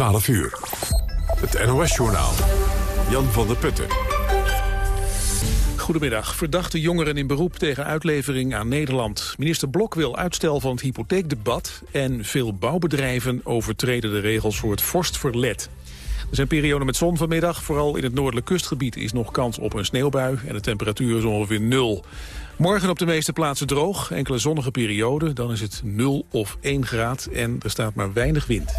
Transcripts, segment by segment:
12 uur. Het NOS-journaal. Jan van der Putten. Goedemiddag. Verdachte jongeren in beroep tegen uitlevering aan Nederland. Minister Blok wil uitstel van het hypotheekdebat... en veel bouwbedrijven overtreden de regels voor het vorstverlet. Er zijn perioden met zon vanmiddag. Vooral in het noordelijk kustgebied is nog kans op een sneeuwbui... en de temperatuur is ongeveer nul. Morgen op de meeste plaatsen droog, enkele zonnige perioden. Dan is het 0 of 1 graad en er staat maar weinig wind.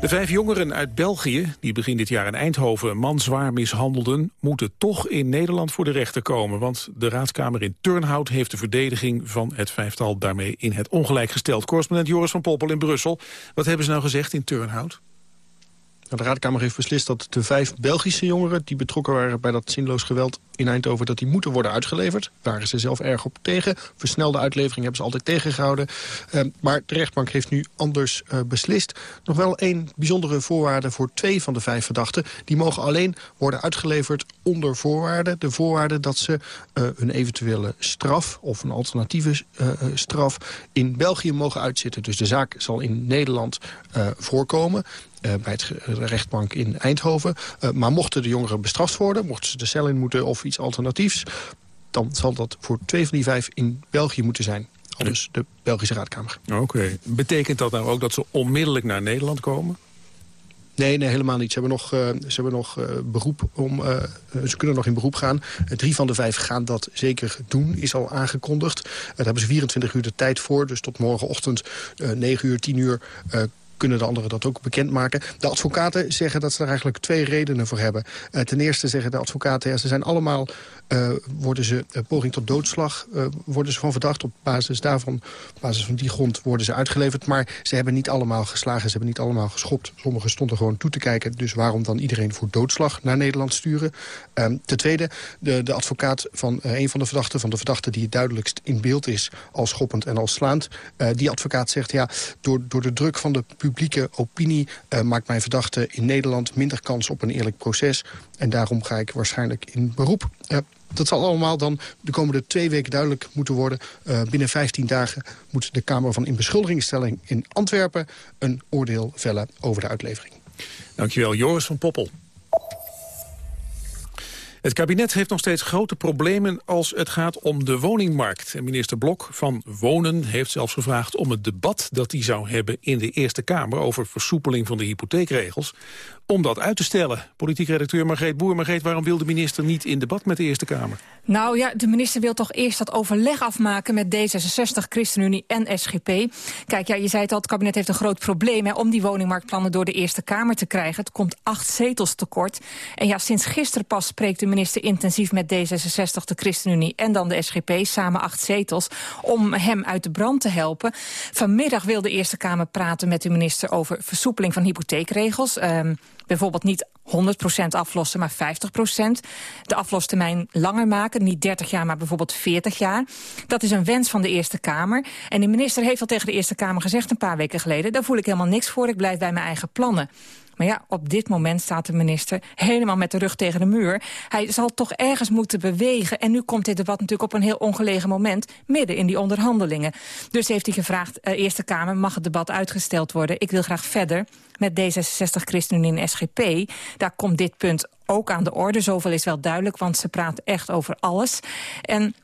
De vijf jongeren uit België, die begin dit jaar in Eindhoven een man zwaar mishandelden, moeten toch in Nederland voor de rechter komen. Want de raadskamer in Turnhout heeft de verdediging van het vijftal daarmee in het ongelijk gesteld. Correspondent Joris van Poppel in Brussel. Wat hebben ze nou gezegd in Turnhout? De Raadkamer heeft beslist dat de vijf Belgische jongeren... die betrokken waren bij dat zinloos geweld in Eindhoven... dat die moeten worden uitgeleverd. Daar waren ze zelf erg op tegen. Versnelde uitlevering hebben ze altijd tegengehouden. Uh, maar de rechtbank heeft nu anders uh, beslist. Nog wel één bijzondere voorwaarde voor twee van de vijf verdachten. Die mogen alleen worden uitgeleverd onder voorwaarden. De voorwaarde dat ze uh, een eventuele straf of een alternatieve straf... in België mogen uitzitten. Dus de zaak zal in Nederland voorkomen. Uh, bij het rechtbank in Eindhoven. Uh, maar mochten de jongeren bestraft worden, mochten ze de cel in moeten of iets alternatiefs... dan zal dat voor twee van die vijf in België moeten zijn. Dus de Belgische Raadkamer. Oké. Okay. Betekent dat nou ook dat ze onmiddellijk naar Nederland komen? Nee, nee, helemaal niet. Ze hebben nog, uh, ze hebben nog uh, beroep om, uh, ze kunnen nog in beroep gaan. drie van de vijf gaan dat zeker doen, is al aangekondigd. Daar hebben ze 24 uur de tijd voor. Dus tot morgenochtend 9 uur, 10 uur kunnen de anderen dat ook bekendmaken. De advocaten zeggen dat ze er eigenlijk twee redenen voor hebben. Uh, ten eerste zeggen de advocaten, ja, ze zijn allemaal uh, worden ze uh, poging tot doodslag worden ze van verdacht. Op basis daarvan, op basis van die grond worden ze uitgeleverd. Maar ze hebben niet allemaal geslagen, ze hebben niet allemaal geschopt. Sommigen stonden gewoon toe te kijken. Dus waarom dan iedereen voor doodslag naar Nederland sturen? Um, ten tweede, de, de advocaat van een van de verdachten... van de verdachte die het duidelijkst in beeld is als schoppend en als slaand... die advocaat zegt, ja, door, door de druk van de publieke opinie... maakt mijn verdachte in Nederland minder kans op een eerlijk proces. En daarom ga ik waarschijnlijk in beroep. Dat zal allemaal dan de komende twee weken duidelijk moeten worden. Uh, binnen 15 dagen moet de Kamer van Inbeschuldigingsstelling in Antwerpen... een oordeel vellen over de uitlevering. Dankjewel, Joris van Poppel. Het kabinet heeft nog steeds grote problemen als het gaat om de woningmarkt. En minister Blok van Wonen heeft zelfs gevraagd om het debat dat hij zou hebben in de Eerste Kamer over versoepeling van de hypotheekregels om dat uit te stellen. Politiek redacteur Margreet Boer. Margreet, waarom wil de minister niet in debat met de Eerste Kamer? Nou ja, de minister wil toch eerst dat overleg afmaken met D66, ChristenUnie en SGP. Kijk, ja, je zei het al, het kabinet heeft een groot probleem hè, om die woningmarktplannen door de Eerste Kamer te krijgen. Het komt acht zetels tekort. En ja, sinds gisteren pas spreekt de minister intensief met D66, de ChristenUnie en dan de SGP, samen acht zetels, om hem uit de brand te helpen. Vanmiddag wil de Eerste Kamer praten met de minister over versoepeling van hypotheekregels. Um, bijvoorbeeld niet 100% aflossen, maar 50%. De aflostermijn langer maken, niet 30 jaar, maar bijvoorbeeld 40 jaar. Dat is een wens van de Eerste Kamer. En de minister heeft al tegen de Eerste Kamer gezegd een paar weken geleden... daar voel ik helemaal niks voor, ik blijf bij mijn eigen plannen. Maar ja, op dit moment staat de minister helemaal met de rug tegen de muur. Hij zal toch ergens moeten bewegen. En nu komt dit debat natuurlijk op een heel ongelegen moment... midden in die onderhandelingen. Dus heeft hij gevraagd, uh, Eerste Kamer, mag het debat uitgesteld worden? Ik wil graag verder met D66, ChristenUnie en SGP. Daar komt dit punt ook aan de orde. Zoveel is wel duidelijk, want ze praten echt over alles. En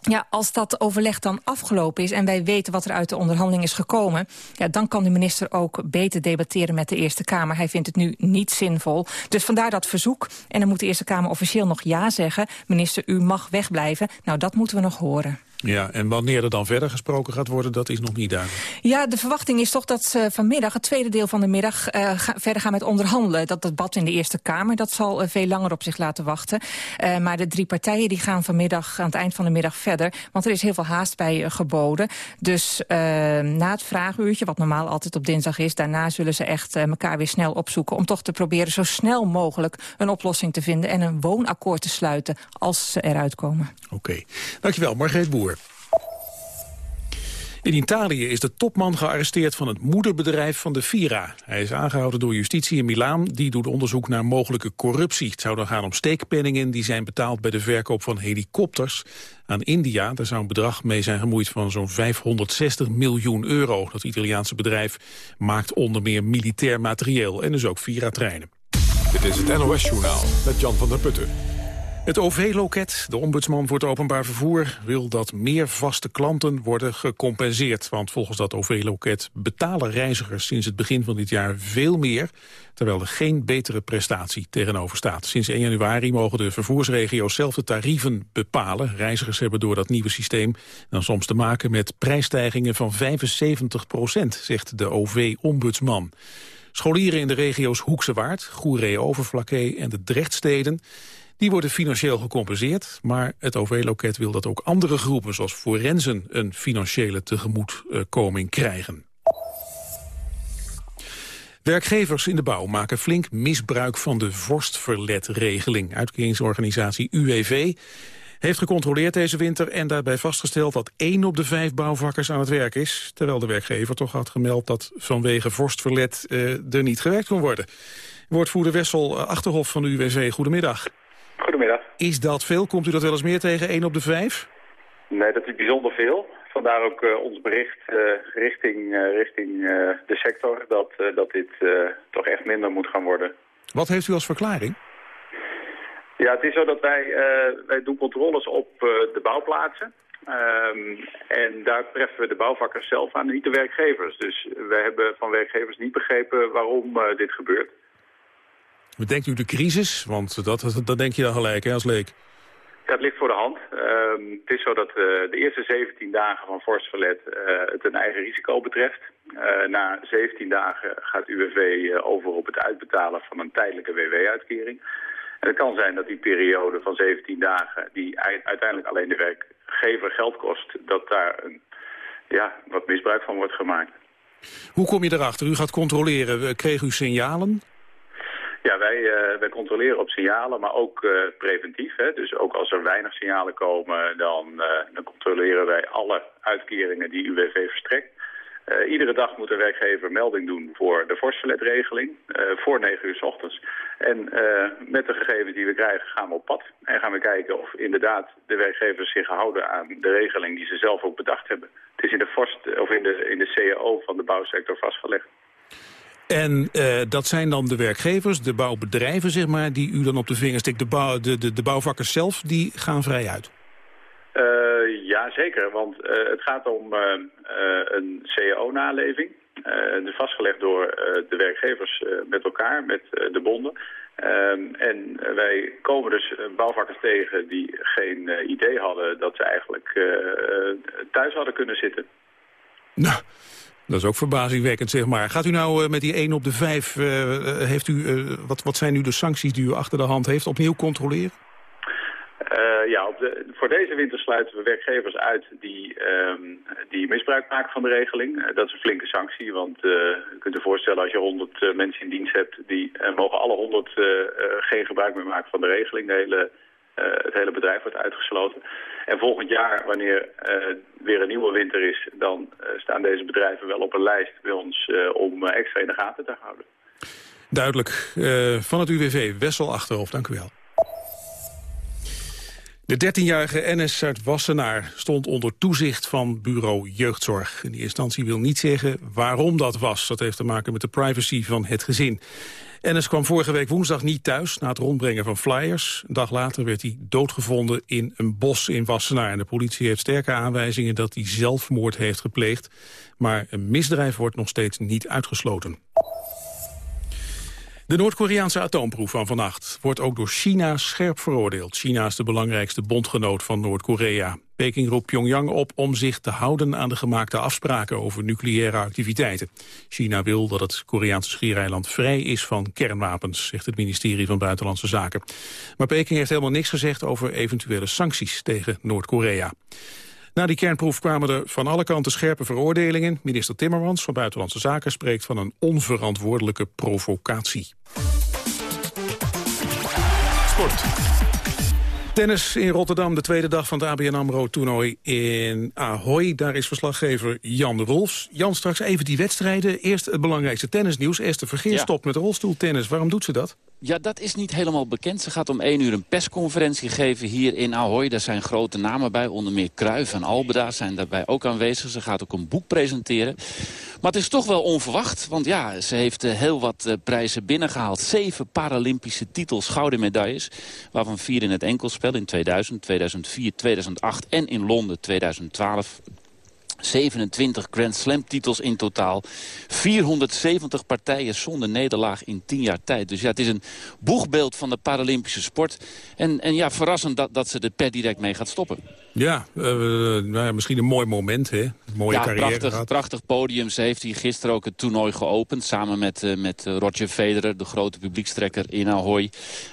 ja, als dat overleg dan afgelopen is en wij weten wat er uit de onderhandeling is gekomen... Ja, dan kan de minister ook beter debatteren met de Eerste Kamer. Hij vindt het nu niet zinvol. Dus vandaar dat verzoek. En dan moet de Eerste Kamer officieel nog ja zeggen. Minister, u mag wegblijven. Nou, dat moeten we nog horen. Ja, en wanneer er dan verder gesproken gaat worden, dat is nog niet duidelijk. Ja, de verwachting is toch dat ze vanmiddag, het tweede deel van de middag... Uh, ga, verder gaan met onderhandelen. Dat debat in de Eerste Kamer, dat zal uh, veel langer op zich laten wachten. Uh, maar de drie partijen die gaan vanmiddag, aan het eind van de middag verder. Want er is heel veel haast bij geboden. Dus na het vraaguurtje, wat normaal altijd op dinsdag is... daarna zullen ze echt elkaar weer snel opzoeken... om toch te proberen zo snel mogelijk een oplossing te vinden... en een woonakkoord te sluiten als ze eruit komen. Oké. Okay. Dankjewel, Margreet Boer. In Italië is de topman gearresteerd van het moederbedrijf van de Vira. Hij is aangehouden door justitie in Milaan. Die doet onderzoek naar mogelijke corruptie. Het zou dan gaan om steekpenningen die zijn betaald bij de verkoop van helikopters aan India. Daar zou een bedrag mee zijn gemoeid van zo'n 560 miljoen euro. Dat Italiaanse bedrijf maakt onder meer militair materieel en dus ook Vira-treinen. Dit is het NOS-journaal met Jan van der Putten. Het OV-loket, de ombudsman voor het openbaar vervoer... wil dat meer vaste klanten worden gecompenseerd. Want volgens dat OV-loket betalen reizigers sinds het begin van dit jaar veel meer... terwijl er geen betere prestatie tegenover staat. Sinds 1 januari mogen de vervoersregio's zelf de tarieven bepalen. Reizigers hebben door dat nieuwe systeem dan soms te maken... met prijsstijgingen van 75 procent, zegt de OV-ombudsman. Scholieren in de regio's Hoekse Waard, Goeree Overflakkee en de Drechtsteden die worden financieel gecompenseerd, maar het OV-loket wil dat ook andere groepen, zoals forensen, een financiële tegemoetkoming krijgen. Werkgevers in de bouw maken flink misbruik van de vorstverletregeling. Uitkeringsorganisatie UWV heeft gecontroleerd deze winter en daarbij vastgesteld dat één op de vijf bouwvakkers aan het werk is. Terwijl de werkgever toch had gemeld dat vanwege vorstverlet uh, er niet gewerkt kon worden. Woordvoerder Wessel Achterhof van de UWV, goedemiddag. Goedemiddag. Is dat veel? Komt u dat wel eens meer tegen, 1 op de 5? Nee, dat is bijzonder veel. Vandaar ook uh, ons bericht uh, richting, uh, richting de sector dat, dat dit toch echt minder moet gaan worden. Wat heeft u als verklaring? Ja, het is zo dat wij, wij doen controles op de bouwplaatsen. Um, en daar treffen we de bouwvakkers zelf aan, niet de werkgevers. Dus we hebben van werkgevers niet begrepen waarom dit gebeurt. Bedenkt u de crisis? Want dat, dat denk je dan gelijk hè, als leek. Ja, het ligt voor de hand. Uh, het is zo dat uh, de eerste 17 dagen van vorstverlet uh, het een eigen risico betreft. Uh, na 17 dagen gaat UWV over op het uitbetalen van een tijdelijke WW-uitkering. En het kan zijn dat die periode van 17 dagen, die uiteindelijk alleen de werkgever geld kost, dat daar een, ja, wat misbruik van wordt gemaakt. Hoe kom je erachter? U gaat controleren. Kreeg u signalen? Ja, wij, uh, wij controleren op signalen, maar ook uh, preventief. Hè. Dus ook als er weinig signalen komen, dan, uh, dan controleren wij alle uitkeringen die UWV verstrekt. iedere dag moet de werkgever melding doen voor de vorstverletregeling, voor 9 uur s ochtends. En met de gegevens die we krijgen gaan we op pad en gaan we kijken of inderdaad de werkgevers zich houden aan de regeling die ze zelf ook bedacht hebben. Het is in de, vorst, of in de, in de CAO van de bouwsector vastgelegd. En uh, dat zijn dan de werkgevers, de bouwbedrijven, zeg maar, die u dan op de vingers stikt. De, bouw, de, de, de bouwvakkers zelf, die gaan vrij uit. Uh, ja, zeker. Want uh, het gaat om een cao-naleving. dus vastgelegd door de werkgevers met elkaar, met de bonden. Um, en wij komen dus bouwvakkers tegen die geen idee hadden dat ze eigenlijk thuis hadden kunnen zitten. Nou, dat is ook verbazingwekkend, zeg maar. Gaat u nou uh, met die 1 op de 5, uh, heeft u, wat, wat zijn nu de sancties die u achter de hand heeft, opnieuw controleren? ja, op de, voor deze winter sluiten we werkgevers uit die, um, die misbruik maken van de regeling. dat is een flinke sanctie, want je kunt je voorstellen als je 100 mensen in dienst hebt, die mogen alle 100 geen gebruik meer maken van de regeling. De hele het hele bedrijf wordt uitgesloten. En volgend jaar, wanneer uh, weer een nieuwe winter is... dan uh, staan deze bedrijven wel op een lijst bij ons om extra in de gaten te houden. Duidelijk. van het UWV, Wessel Achterhoofd, dank u wel. De 13-jarige NS uit Wassenaar stond onder toezicht van bureau jeugdzorg. In die instantie wil niet zeggen waarom dat was. Dat heeft te maken met de privacy van het gezin. Ennis kwam vorige week woensdag niet thuis na het rondbrengen van flyers. Een dag later werd hij doodgevonden in een bos in Wassenaar. En de politie heeft sterke aanwijzingen dat hij zelfmoord heeft gepleegd. Maar een misdrijf wordt nog steeds niet uitgesloten. De Noord-Koreaanse atoomproef van vannacht wordt ook door China scherp veroordeeld. China is de belangrijkste bondgenoot van Noord-Korea. Peking roept Pyongyang op om zich te houden aan de gemaakte afspraken over nucleaire activiteiten. China wil dat het Koreaanse schiereiland vrij is van kernwapens, zegt het ministerie van Buitenlandse Zaken. Maar Peking heeft helemaal niks gezegd over eventuele sancties tegen Noord-Korea. Na die kernproef kwamen er van alle kanten scherpe veroordelingen. Minister Timmermans van Buitenlandse Zaken spreekt van een onverantwoordelijke provocatie. Sport. Tennis in Rotterdam, de tweede dag van het ABN AMRO-toernooi in Ahoy. Daar is verslaggever Jan Rolfs. Jan, straks even die wedstrijden. Eerst het belangrijkste tennisnieuws. Esther Vergeer ja. stopt met rolstoeltennis. Waarom doet ze dat? Ja, dat is niet helemaal bekend. Ze gaat om één uur een persconferentie geven hier in Ahoy. Daar zijn grote namen bij, onder meer Cruijff en Albeda zijn daarbij ook aanwezig. Ze gaat ook een boek presenteren. Maar het is toch wel onverwacht, want ja, ze heeft eh, heel wat uh, prijzen binnengehaald. Zeven Paralympische titels, gouden medailles, waarvan vier in het enkelspel in 2000, 2004, 2008 en in Londen 2012. 27 Grand Slam titels in totaal. 470 partijen zonder nederlaag in 10 jaar tijd. Dus ja, het is een boegbeeld van de Paralympische sport. En, en ja, verrassend dat, dat ze er per direct mee gaat stoppen. Ja, uh, nou ja, misschien een mooi moment, hè? Mooie ja, carrière prachtig, gehad. prachtig podium. Ze heeft hier gisteren ook het toernooi geopend. Samen met, uh, met Roger Federer, de grote publiekstrekker in Ahoy.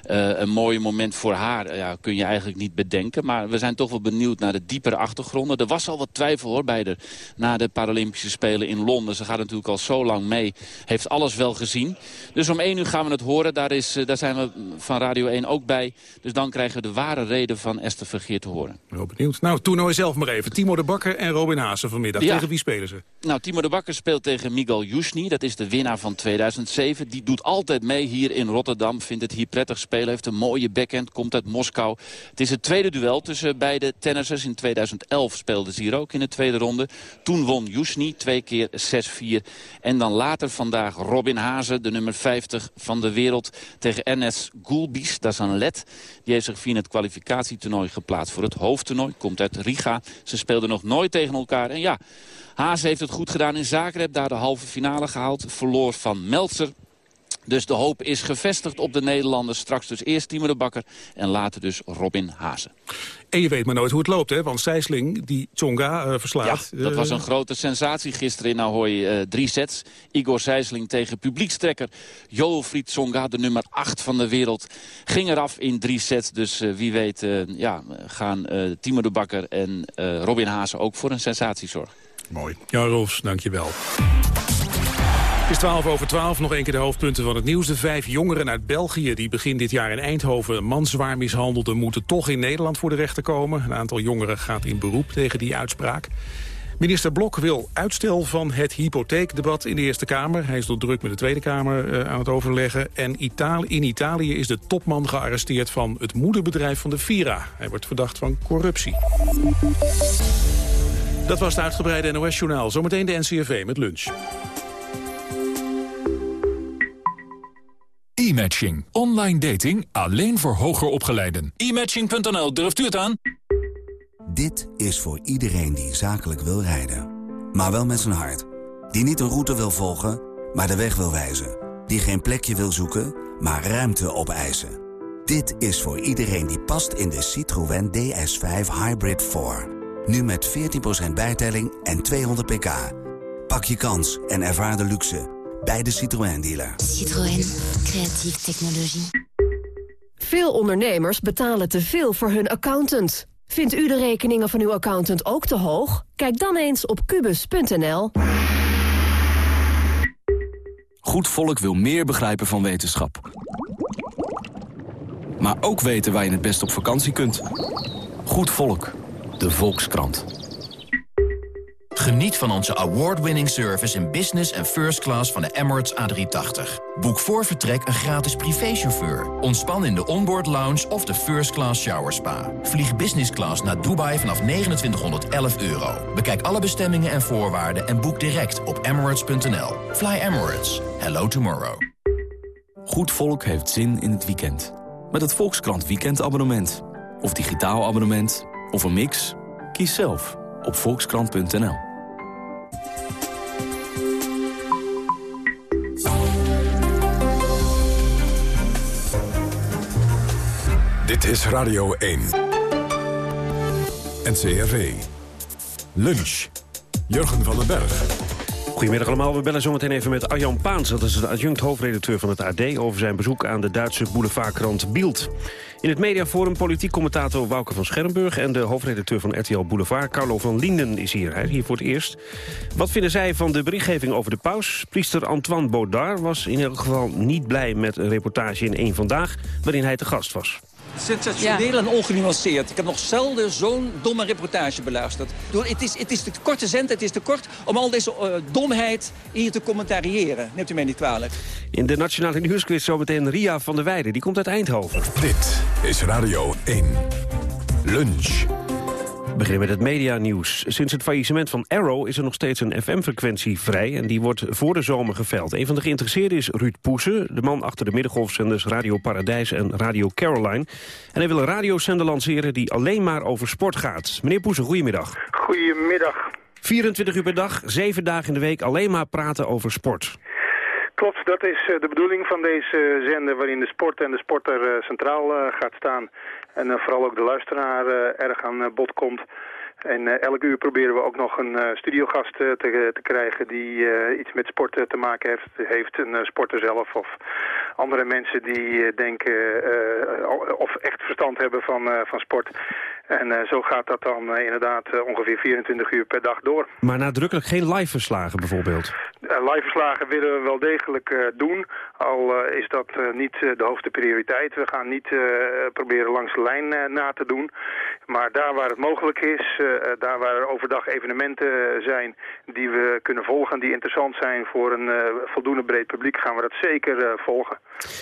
Uh, een mooi moment voor haar ja, kun je eigenlijk niet bedenken. Maar we zijn toch wel benieuwd naar de diepere achtergronden. Er was al wat twijfel hoor bij de, na de Paralympische Spelen in Londen. Ze gaat natuurlijk al zo lang mee. Heeft alles wel gezien. Dus om één uur gaan we het horen. Daar, is, daar zijn we van Radio 1 ook bij. Dus dan krijgen we de ware reden van Esther Vergeer te horen. Wel benieuwd. Nou, toernooi zelf maar even. Timo de Bakker en Robin Haase vanmiddag. Ja. Tegen wie spelen ze? Nou, Timo de Bakker speelt tegen Miguel Jusni. Dat is de winnaar van 2007. Die doet altijd mee hier in Rotterdam. Vindt het hier prettig spelen. Heeft een mooie backhand. Komt uit Moskou. Het is het tweede duel tussen beide tennissers. In 2011 speelden ze hier ook in de tweede ronde. Toen won Jusni twee keer 6-4. En dan later vandaag Robin Haase, de nummer 50 van de wereld... tegen Enes Gulbis. Dat is een led. Die heeft zich via het kwalificatietoernooi geplaatst voor het hoofdtoernooi. Komt uit Riga. Ze speelden nog nooit tegen elkaar. En ja, Haas heeft het goed gedaan in Zagreb. Daar de halve finale gehaald. Verloor van Meltzer. Dus de hoop is gevestigd op de Nederlanders. Straks dus eerst Timo de Bakker en later dus Robin Hazen. En je weet maar nooit hoe het loopt, hè? Want Sijsling, die Tsonga uh, verslaat... Ja, dat uh, was een grote sensatie gisteren in Ahoy. Uh, drie sets. Igor Sijsling tegen publiekstrekker Joelfried Tsonga, de nummer 8 van de wereld. Ging eraf in drie sets. Dus wie weet ja, gaan Timo de Bakker en Robin Hazen ook voor een sensatie zorgen. Mooi. Ja, Rolfs, dank je wel. Het is 12 over 12, nog een keer de hoofdpunten van het nieuws. De vijf jongeren uit België die begin dit jaar in Eindhoven een man zwaar mishandelden... moeten toch in Nederland voor de rechter komen. Een aantal jongeren gaat in beroep tegen die uitspraak. Minister Blok wil uitstel van het hypotheekdebat in de Eerste Kamer. Hij is door druk met de Tweede Kamer uh, aan het overleggen. En Italië, in Italië is de topman gearresteerd van het moederbedrijf van de Vira. Hij wordt verdacht van corruptie. Dat was het uitgebreide NOS-journaal. Zometeen de NCRV met lunch. E-matching. Online dating alleen voor hoger opgeleiden. E-matching.nl, durft u het aan? Dit is voor iedereen die zakelijk wil rijden. Maar wel met zijn hart. Die niet een route wil volgen, maar de weg wil wijzen. Die geen plekje wil zoeken, maar ruimte opeisen. Dit is voor iedereen die past in de Citroën DS5 Hybrid 4. Nu met 14% bijtelling en 200 pk. Pak je kans en ervaar de luxe bij de Citroën-dealer. Citroën. Creatieve technologie. Veel ondernemers betalen te veel voor hun accountant. Vindt u de rekeningen van uw accountant ook te hoog? Kijk dan eens op kubus.nl. Goed volk wil meer begrijpen van wetenschap. Maar ook weten waar je het best op vakantie kunt. Goed volk. De Volkskrant. Geniet van onze award-winning service in business en first class van de Emirates A380. Boek voor vertrek een gratis privéchauffeur. Ontspan in de onboard lounge of de first class shower spa. Vlieg business class naar Dubai vanaf 2911 euro. Bekijk alle bestemmingen en voorwaarden en boek direct op emirates.nl. Fly Emirates. Hello tomorrow. Goed volk heeft zin in het weekend. Met het Volkskrant weekendabonnement. Of digitaal abonnement. Of een mix. Kies zelf op volkskrant.nl. Dit is Radio 1. NCRV. Lunch. Jurgen van den Berg. Goedemiddag allemaal. We bellen zometeen even met Arjan Paans. Dat is de adjunct hoofdredacteur van het AD... over zijn bezoek aan de Duitse boulevardkrant Bild. In het mediaforum politiek commentator Wouke van Schermburg... en de hoofdredacteur van RTL Boulevard, Carlo van Linden, is hier. Hier voor het eerst. Wat vinden zij van de berichtgeving over de paus? Priester Antoine Baudard was in elk geval niet blij met een reportage in Eén Vandaag... waarin hij te gast was. Sensationeel en ongenuanceerd. Ik heb nog zelden zo'n domme reportage beluisterd. Het is, het is te korte zend, het is te kort om al deze uh, domheid hier te commentariëren. Neemt u mij niet kwalijk. In de Nationale Nieuwsquiz zometeen Ria van der Weijden. Die komt uit Eindhoven. Dit is Radio 1. Lunch. We beginnen met het medianieuws. Sinds het faillissement van Arrow is er nog steeds een FM-frequentie vrij... en die wordt voor de zomer geveld. Een van de geïnteresseerden is Ruud Poesen... de man achter de middengolfzenders Radio Paradijs en Radio Caroline. En hij wil een radiozender lanceren die alleen maar over sport gaat. Meneer Poesen, goedemiddag. Goedemiddag. 24 uur per dag, 7 dagen in de week alleen maar praten over sport. Klopt, dat is de bedoeling van deze zender waarin de sport en de sporter centraal gaat staan. En vooral ook de luisteraar erg aan bod komt. En elk uur proberen we ook nog een studiogast te, te, krijgen die iets met sport te maken heeft. Heeft een sporter zelf of andere mensen die denken of echt verstand hebben van, van sport. En zo gaat dat dan inderdaad ongeveer 24 uur per dag door. Maar nadrukkelijk geen live verslagen bijvoorbeeld? live verslagen willen we wel degelijk doen, al is dat niet de hoogste prioriteit. We gaan niet proberen langs de lijn na te doen. Maar daar waar het mogelijk is, daar waar er overdag evenementen zijn die we kunnen volgen, die interessant zijn voor een voldoende breed publiek, gaan we dat zeker volgen.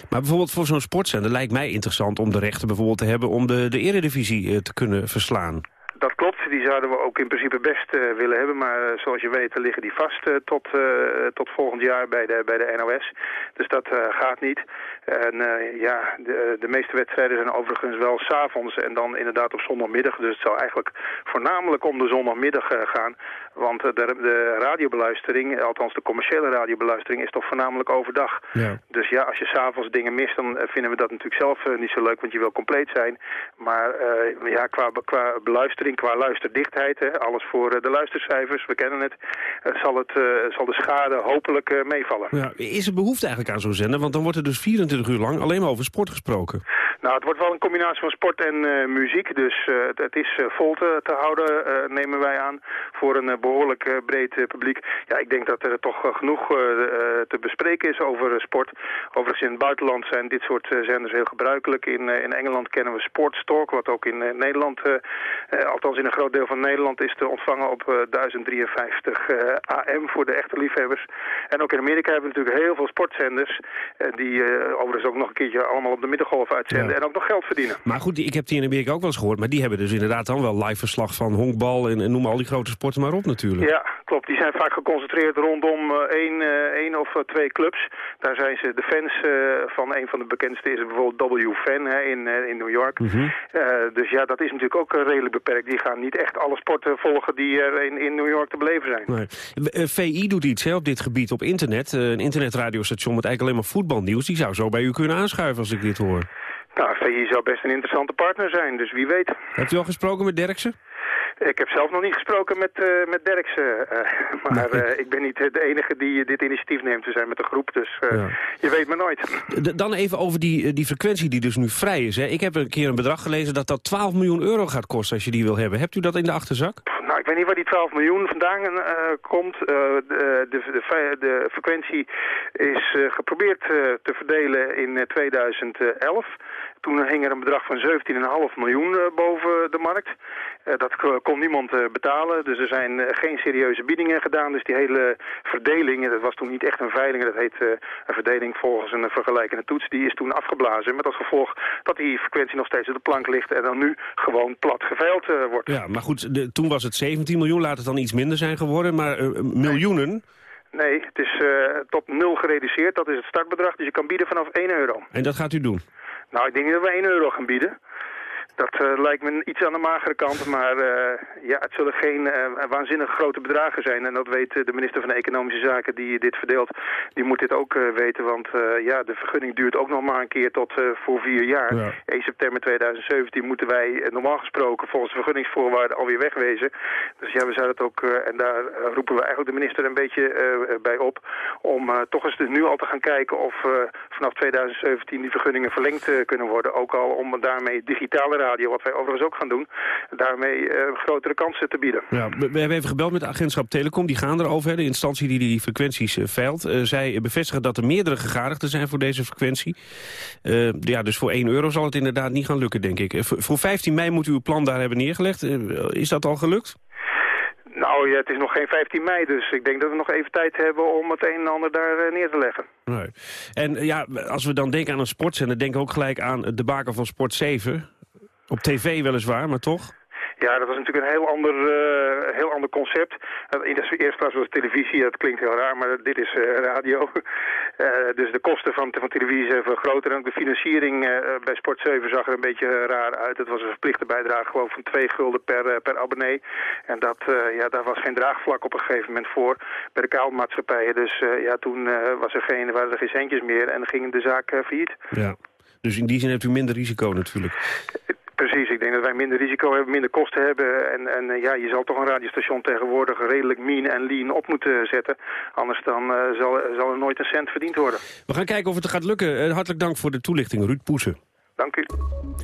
Maar bijvoorbeeld voor zo'n sportzender lijkt mij interessant om de rechten bijvoorbeeld te hebben om de, de eredivisie te kunnen verslaan. Dat klopt, die zouden we ook in principe best uh, willen hebben. Maar uh, zoals je weet liggen die vast tot, tot volgend jaar bij de, bij de NOS. Dus dat gaat niet. En ja, de, de meeste wedstrijden zijn overigens wel s'avonds en dan inderdaad op zondagmiddag. Dus het zou eigenlijk voornamelijk om de zondagmiddag gaan. Want de, de radiobeluistering, althans de commerciële radiobeluistering, is toch voornamelijk overdag. Ja. Dus ja, als je s'avonds dingen mist, dan vinden we dat natuurlijk zelf niet zo leuk, want je wil compleet zijn. Maar ja, qua, qua beluistering, qua luisterdichtheid, hè, alles voor de luistercijfers, we kennen het, zal, het zal de schade hopelijk meevallen. Ja, is er behoefte eigenlijk aan zo'n zender? Want dan wordt er dus 24 uur lang alleen maar over sport gesproken. Nou, het wordt wel een combinatie van sport en muziek. Dus het, het, is vol te, te houden, nemen wij aan, voor een behoorlijk breed publiek. Ja, ik denk dat er toch genoeg te bespreken is over sport. Overigens in het buitenland zijn dit soort zenders heel gebruikelijk. In, in Engeland kennen we Sportstalk, wat ook in Nederland, althans in een groot deel van Nederland, is te ontvangen op 1053 AM voor de echte liefhebbers. En ook in Amerika hebben we natuurlijk heel veel sportzenders, die overigens ook nog een keertje allemaal op de middengolf uitzenden. Ja. En ook nog geld verdienen. Maar goed, ik heb die in Amerika ook wel eens gehoord. Maar die hebben dus inderdaad dan wel live verslag van honkbal en, en noem al die grote sporten maar op natuurlijk. Ja, klopt. Die zijn vaak geconcentreerd rondom uh, één, uh, één of uh, twee clubs. Daar zijn ze de fans van een van de bekendste is bijvoorbeeld W-Fan in, in New York. Mhm. Mm -hmm. dus ja, dat is natuurlijk ook redelijk beperkt. Die gaan niet echt alle sporten volgen die er in, in New York te beleven zijn. Nee. VI doet iets hè, op dit gebied op internet. een internetradiostation met eigenlijk alleen maar voetbalnieuws. Die zou zo bij u kunnen aanschuiven als ik dit hoor. Nou, VI zou best een interessante partner zijn, dus wie weet. Hebt u al gesproken met Derksen? Ik heb zelf nog niet gesproken met, uh, met Derksen. Uh, maar uh, ik ben niet de enige die dit initiatief neemt. We zijn met een groep, dus ja. je weet maar nooit. D dan even over die, die frequentie die dus nu vrij is. Hè. Ik heb een keer een bedrag gelezen dat dat 12 miljoen euro gaat kosten als je die wil hebben. Hebt u dat in de achterzak? Nou, ik weet niet waar die 12 miljoen vandaan komt. De, de, de, de, frequentie is geprobeerd te verdelen in 2011. Toen hing er een bedrag van 17,5 miljoen boven de markt. Uh, dat kon niemand uh, betalen, dus er zijn uh, geen serieuze biedingen gedaan. Dus die hele verdeling, dat was toen niet echt een veiling, dat heet een verdeling volgens een vergelijkende toets, die is toen afgeblazen. Met als gevolg dat die frequentie nog steeds op de plank ligt en dan nu gewoon plat geveild wordt. Ja, maar goed, de, toen was het 17 miljoen, laat het dan iets minder zijn geworden, maar miljoenen... Nee, het is tot nul gereduceerd, dat is het startbedrag, dus je kan bieden vanaf 1 euro. En dat gaat u doen? Nou, ik denk dat we 1 euro gaan bieden. Dat uh, lijkt me iets aan de magere kant, maar uh, ja, het zullen geen uh, waanzinnig grote bedragen zijn. En dat weet de minister van Economische Zaken die dit verdeelt. Die moet dit ook weten, want ja, de vergunning duurt ook nog maar een keer tot voor vier jaar. Ja. 1 september 2017 moeten wij normaal gesproken volgens de vergunningsvoorwaarden alweer wegwezen. Dus ja, we zouden het ook, en daar roepen we eigenlijk de minister een beetje bij op, om toch eens nu al te gaan kijken of vanaf 2017 die vergunningen verlengd kunnen worden. Ook al om daarmee digitale radio, wat wij overigens ook gaan doen, daarmee grotere kansen te bieden. Ja, we, hebben even gebeld met de agentschap Telecom, die gaan erover, hè, de instantie die die frequenties veilt. zij bevestigen dat er meerdere gegadigden zijn voor deze frequentie. ja, dus voor 1 euro zal het inderdaad niet gaan lukken, denk ik. voor 15 mei moet u uw plan daar hebben neergelegd. is dat al gelukt? Nou ja, het is nog geen 15 mei, dus ik denk dat we nog even tijd hebben om het een en ander daar eh, neer te leggen. Nee. En eh, ja, als we dan denken aan een sportzender, denken we ook gelijk aan de baken van Sport 7. Op tv weliswaar, maar toch? Ja, dat was natuurlijk een heel ander, uh, heel ander concept. Uh, in de eerste plaats was televisie, dat klinkt heel raar, maar dit is uh, radio. dus de kosten van, van televisie zijn veel groter. En ook de financiering bij Sport 7 zag er een beetje raar uit. Het was een verplichte bijdrage gewoon van 2 gulden per, per abonnee. En dat, ja, daar was geen draagvlak op een gegeven moment voor bij de kabelmaatschappijen. Dus ja, toen was er geen, waren er geen centjes meer en ging de zaak failliet. Ja. Dus in die zin hebt u minder risico natuurlijk. Precies, ik denk dat wij minder risico hebben, minder kosten hebben. En, en uh, ja, je zal toch een radiostation tegenwoordig redelijk mean en lean op moeten zetten. Anders dan uh, zal, zal er nooit een cent verdiend worden. We gaan kijken of het gaat lukken. Uh, hartelijk dank voor de toelichting, Ruud Poesen. Dank u.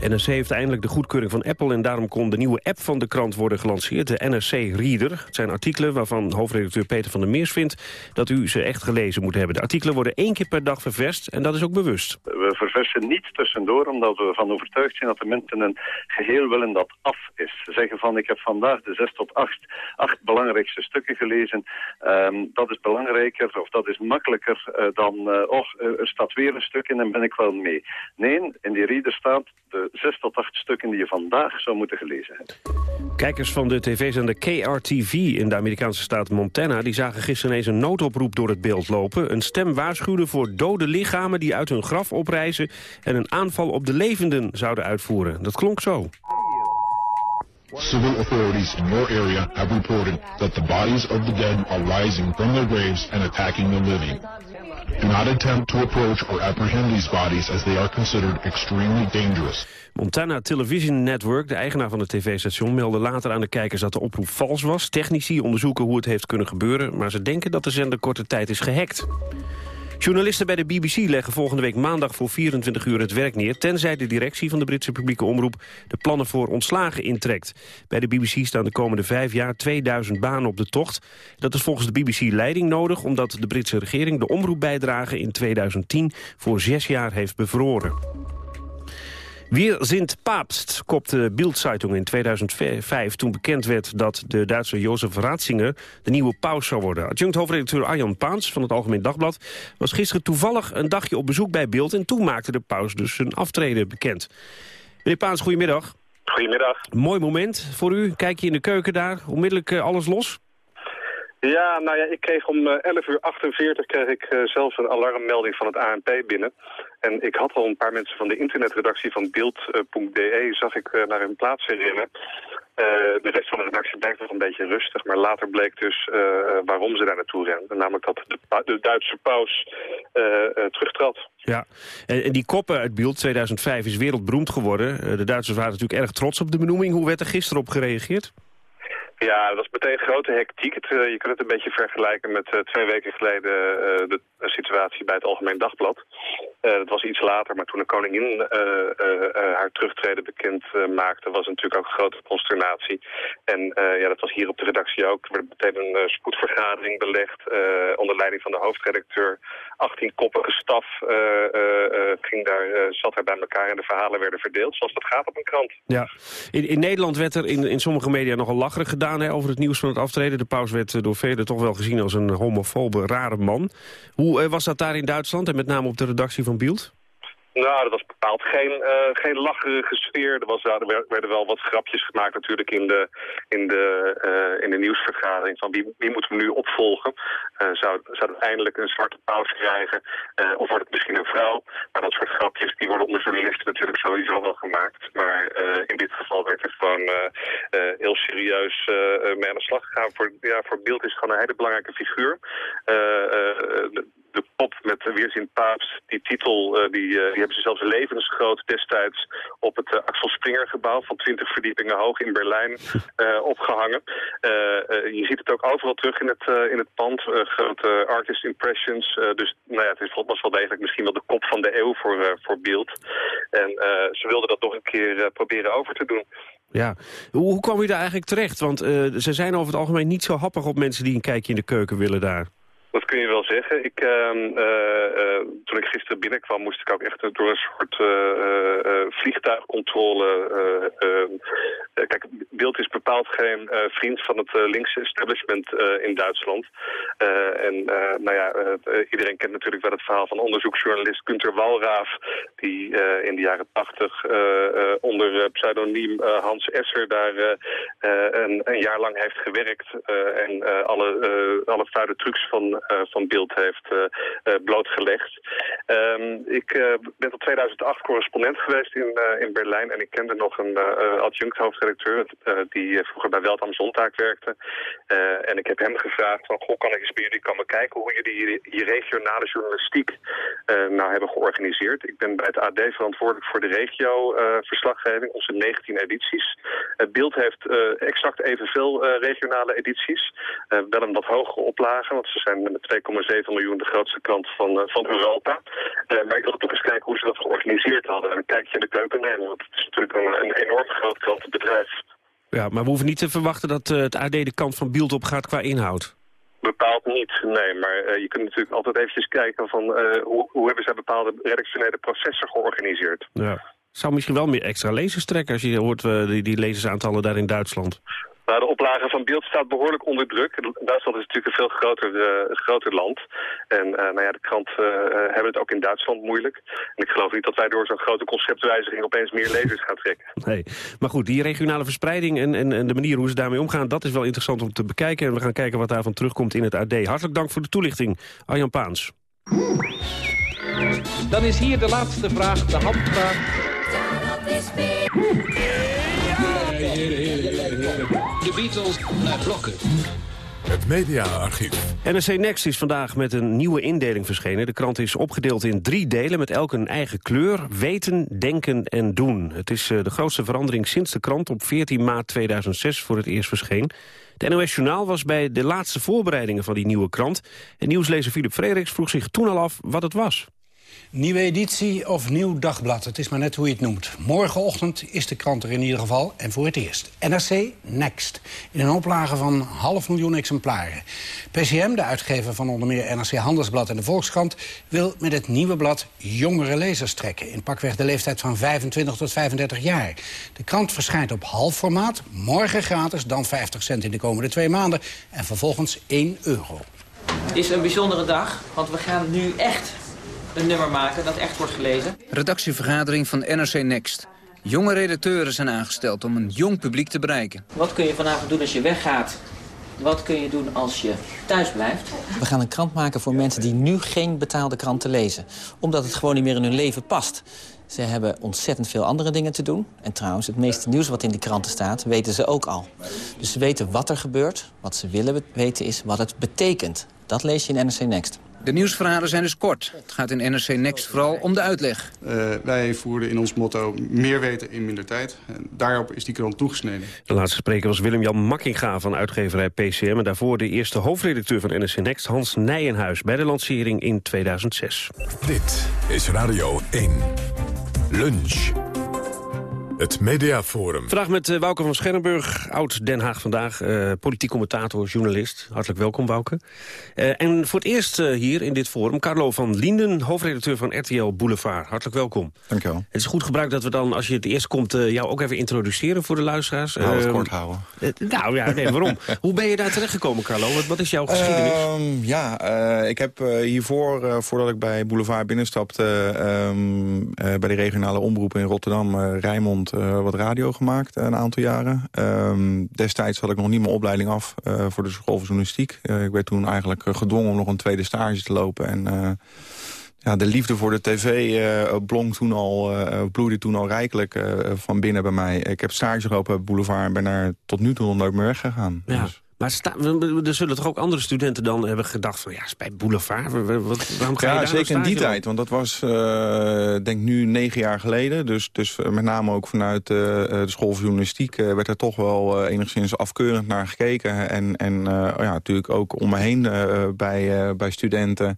NRC heeft eindelijk de goedkeuring van Apple... en daarom kon de nieuwe app van de krant worden gelanceerd, de NRC Reader. Het zijn artikelen waarvan hoofdredacteur Peter van der Meers vindt... dat u ze echt gelezen moet hebben. De artikelen worden één keer per dag ververst en dat is ook bewust. We verversen niet tussendoor, omdat we ervan overtuigd zijn... dat de mensen een geheel willen dat af is. Ze zeggen van, ik heb vandaag de zes tot acht, acht belangrijkste stukken gelezen. Um, dat is belangrijker, of dat is makkelijker uh, dan... Uh, oh, er staat weer een stuk in en ben ik wel mee. Nee, in die er staat de zes tot acht stukken die je vandaag zou moeten gelezen hebben. Kijkers van de tv-zender KRTV in de Amerikaanse staat Montana... die zagen gisteren ineens een noodoproep door het beeld lopen. Een stem waarschuwde voor dode lichamen die uit hun graf oprijzen... en een aanval op de levenden zouden uitvoeren. Dat klonk zo. Civil authorities in your area have reported that the bodies of the dead are rising from their graves and attacking the living. Do not attempt to approach or apprehend these bodies as they are considered extremely dangerous. Montana Television Network, de eigenaar van het tv-station... meldde later aan de kijkers dat de oproep vals was. Technici onderzoeken hoe het heeft kunnen gebeuren... maar ze denken dat de zender korte tijd is gehackt. Journalisten bij de BBC leggen volgende week maandag voor 24 uur het werk neer... tenzij de directie van de Britse publieke omroep de plannen voor ontslagen intrekt. Bij de BBC staan de komende vijf jaar 2000 banen op de tocht. Dat is volgens de BBC leiding nodig... omdat de Britse regering de omroepbijdrage in 2010 voor zes jaar heeft bevroren. Wir sind Papst, kopte Bild-Zeitung in 2005... toen bekend werd dat de Duitse Jozef Ratzinger de nieuwe paus zou worden. Adjunct hoofdredacteur Arjan Paans van het Algemeen Dagblad... was gisteren toevallig een dagje op bezoek bij Bild... en toen maakte de paus dus zijn aftreden bekend. Meneer Paans, goedemiddag. Goedemiddag. Mooi moment voor u. Kijk je in de keuken daar, onmiddellijk eh, alles los? Ja, nou ja, ik kreeg om 11 eh, uur 48 kreeg ik uh, zelf een alarmmelding van het ANP binnen. En ik had al een paar mensen van de internetredactie van beeld.de zag ik uh, naar hun plaats herinneren. de rest van de redactie blijkt nog een beetje rustig, maar later bleek dus waarom ze daar naartoe renden. Namelijk dat de, de Duitse paus terugtrad. Ja, en, en, die koppen uit Beeld 2005 is wereldberoemd geworden. de Duitsers waren natuurlijk erg trots op de benoeming. Hoe werd er gisteren op gereageerd? Ja, dat was meteen grote hectiek. Het, uh, je kunt het een beetje vergelijken met uh, twee weken geleden uh, de situatie bij het Algemeen Dagblad. dat was iets later, maar toen de koningin haar terugtreden bekend maakte, was natuurlijk ook een grote consternatie. En ja, dat was hier op de redactie ook. Er werd meteen een spoedvergadering belegd onder leiding van de hoofdredacteur. 18-koppige staf ging daar, zat daar bij elkaar en de verhalen werden verdeeld, zoals dat gaat op een krant. Ja, in, in Nederland werd er in, in sommige media nogal lacherig gedaan over het nieuws van het aftreden. De paus werd eh, door velen toch wel gezien als een homofobe, rare man. Hoe eh, was dat daar in Duitsland en met name op de redactie van Bild? Nou, dat was bepaald geen, uh, geen lacherige sfeer. Er, was, er werden wel wat grapjes gemaakt natuurlijk in de, in de, in de nieuwsvergadering. Van wie, wie moeten we nu opvolgen? Zou, zou het eindelijk een zwarte paus krijgen? of wordt het misschien een vrouw? Maar dat soort grapjes die worden onder journalisten natuurlijk sowieso wel gemaakt. Maar in dit geval werd er gewoon heel serieus mee aan de slag gegaan. Voor, ja, voor Beeld is het gewoon een hele belangrijke figuur. De, pop met met Weerzin Paaps. Die titel die, die hebben ze zelfs levensgroot destijds op het Axel Springer gebouw van 20 verdiepingen hoog in Berlijn opgehangen. je ziet het ook overal terug in het, in het pand. grote artist impressions. dus nou ja, het is, was wel degelijk misschien wel de kop van de eeuw voor, voor beeld. En ze wilden dat nog een keer proberen over te doen. Ja, hoe, hoe kwam u daar eigenlijk terecht? Want uh, ze zijn over het algemeen niet zo happig op mensen die een kijkje in de keuken willen daar. Kun je wel zeggen. Ik, uh, uh, toen ik gisteren binnenkwam moest ik ook echt door een soort vliegtuigcontrole... Ehm, kijk, Beeld is bepaald geen vriend van het linkse establishment in Duitsland. en nou ja, iedereen kent natuurlijk wel het verhaal van onderzoeksjournalist Günter Walraaf... die in de jaren tachtig onder pseudoniem Hans Esser daar een, een, jaar lang heeft gewerkt... en alle, alle trucs van eh, van beeld heeft eh, eh, blootgelegd. Ehm, ik ben tot 2008 correspondent geweest in, in Berlijn en ik kende nog een adjunct hoofdredacteur die vroeger bij Welt am Zontaak werkte. en ik heb hem gevraagd van, goh, kan ik eens bij jullie komen kijken hoe jullie je regionale journalistiek nou hebben georganiseerd. Ik ben bij het AD verantwoordelijk voor de regio-verslaggeving, onze 19 edities. Het beeld heeft exact evenveel regionale edities. wel een wat hogere oplage, want ze zijn met 2,7 miljoen de grootste krant van, uh, van Europa. Uh, maar ik wil toch eens kijken hoe ze dat georganiseerd hadden. Een kijkje in de keuken nemen, want het is natuurlijk een, een enorm groot krantenbedrijf. Ja, maar we hoeven niet te verwachten dat uh, het AD de kant van beeld op gaat qua inhoud. Bepaald niet, nee. Maar je kunt natuurlijk altijd eventjes kijken van hoe, hoe hebben zij bepaalde redactionele processen georganiseerd. Ja. Zou misschien wel meer extra lezers trekken als je hoort die, die lezersaantallen daar in Duitsland. Nou, de oplage van beeld staat behoorlijk onder druk. Duitsland is natuurlijk een veel groter, uh, groter land. En uh, nou ja, de kranten uh, hebben het ook in Duitsland moeilijk. En ik geloof niet dat wij door zo'n grote conceptwijziging opeens meer lezers gaan trekken. Nee, maar goed, die regionale verspreiding en, en, en de manier hoe ze daarmee omgaan... dat is wel interessant om te bekijken. En we gaan kijken wat daarvan terugkomt in het AD. Hartelijk dank voor de toelichting, Arjan Paans. Dan is hier de laatste vraag, de handvraag. De Beatles naar blokken. Het mediaarchief. NRC Next is vandaag met een nieuwe indeling verschenen. De krant is opgedeeld in drie delen met elk een eigen kleur. Weten, denken en doen. Het is eh, de grootste verandering sinds de krant op 14 maart 2006 voor het eerst verscheen. De NOS Journaal was bij de laatste voorbereidingen van die nieuwe krant. En nieuwslezer Philip Frederiks vroeg zich toen al af wat het was. Nieuwe editie of nieuw dagblad, het is maar net hoe je het noemt. Morgenochtend is de krant er in ieder geval en voor het eerst. NRC Next, in een oplage van half miljoen exemplaren. PCM, de uitgever van onder meer NRC Handelsblad en de Volkskrant... wil met het nieuwe blad jongere lezers trekken... in pakweg de leeftijd van 25 tot 35 jaar. De krant verschijnt op half formaat, morgen gratis... dan 50 cent in de komende twee maanden en vervolgens 1 euro. Het is een bijzondere dag, want we gaan nu echt een nummer maken dat echt wordt gelezen. Redactievergadering van NRC Next. Jonge redacteuren zijn aangesteld om een jong publiek te bereiken. Wat kun je vanavond doen als je weggaat? Wat kun je doen als je thuis blijft? We gaan een krant maken voor mensen die nu geen betaalde kranten lezen. Omdat het gewoon niet meer in hun leven past. Ze hebben ontzettend veel andere dingen te doen. En trouwens, het meeste nieuws wat in die kranten staat, weten ze ook al. Dus ze weten wat er gebeurt. Wat ze willen weten is wat het betekent. Dat lees je in NRC Next. De nieuwsverhalen zijn dus kort. Het gaat in NRC Next vooral om de uitleg. Uh, wij voerden in ons motto meer weten in minder tijd. En daarop is die krant toegesneden. De laatste spreker was Willem-Jan Makkinga van uitgeverij PCM... en daarvoor de eerste hoofdredacteur van NRC Next, Hans Nijenhuis... bij de lancering in 2006. Dit is Radio 1. Lunch. Het Mediaforum. Vandaag met uh, Wouke van Scherrenburg, oud Den Haag vandaag. Uh, politiek commentator, journalist. Hartelijk welkom, Wouke. Uh, en voor het eerst hier in dit forum, Carlo van Linden, hoofdredacteur van RTL Boulevard. Hartelijk welkom. Dank je wel. Het is goed gebruik dat we dan, als je het eerst komt, jou ook even introduceren voor de luisteraars. Nou, het ehm, kort houden. nou ja, nee, waarom? Hoe ben je daar terechtgekomen, Carlo? Wat, wat is jouw geschiedenis? Ehm, ja, ik heb hiervoor, voordat ik bij Boulevard binnenstapte, um, bij de regionale omroep in Rotterdam, Rijnmond, uh, wat radio gemaakt een aantal jaren. Um, destijds had ik nog niet mijn opleiding af uh, voor de school van journalistiek. Uh, ik werd toen eigenlijk gedwongen om nog een tweede stage te lopen. En ja, de liefde voor de tv blonk toen al, bloeide toen al rijkelijk van binnen bij mij. Ik heb stage gelopen bij Boulevard en ben daar tot nu toe nog nooit meer weggegaan. Ja. Dus. Maar er zullen toch ook andere studenten dan hebben gedacht van... ja, is bij Boulevard, waarom ga je ja, daar zeker in die tijd. Want dat was, uh, denk nu, negen jaar geleden. Dus, dus met name ook vanuit uh, de school van journalistiek... Uh, werd er toch wel enigszins afkeurend naar gekeken. En, en ja, natuurlijk ook om me heen bij, bij studenten...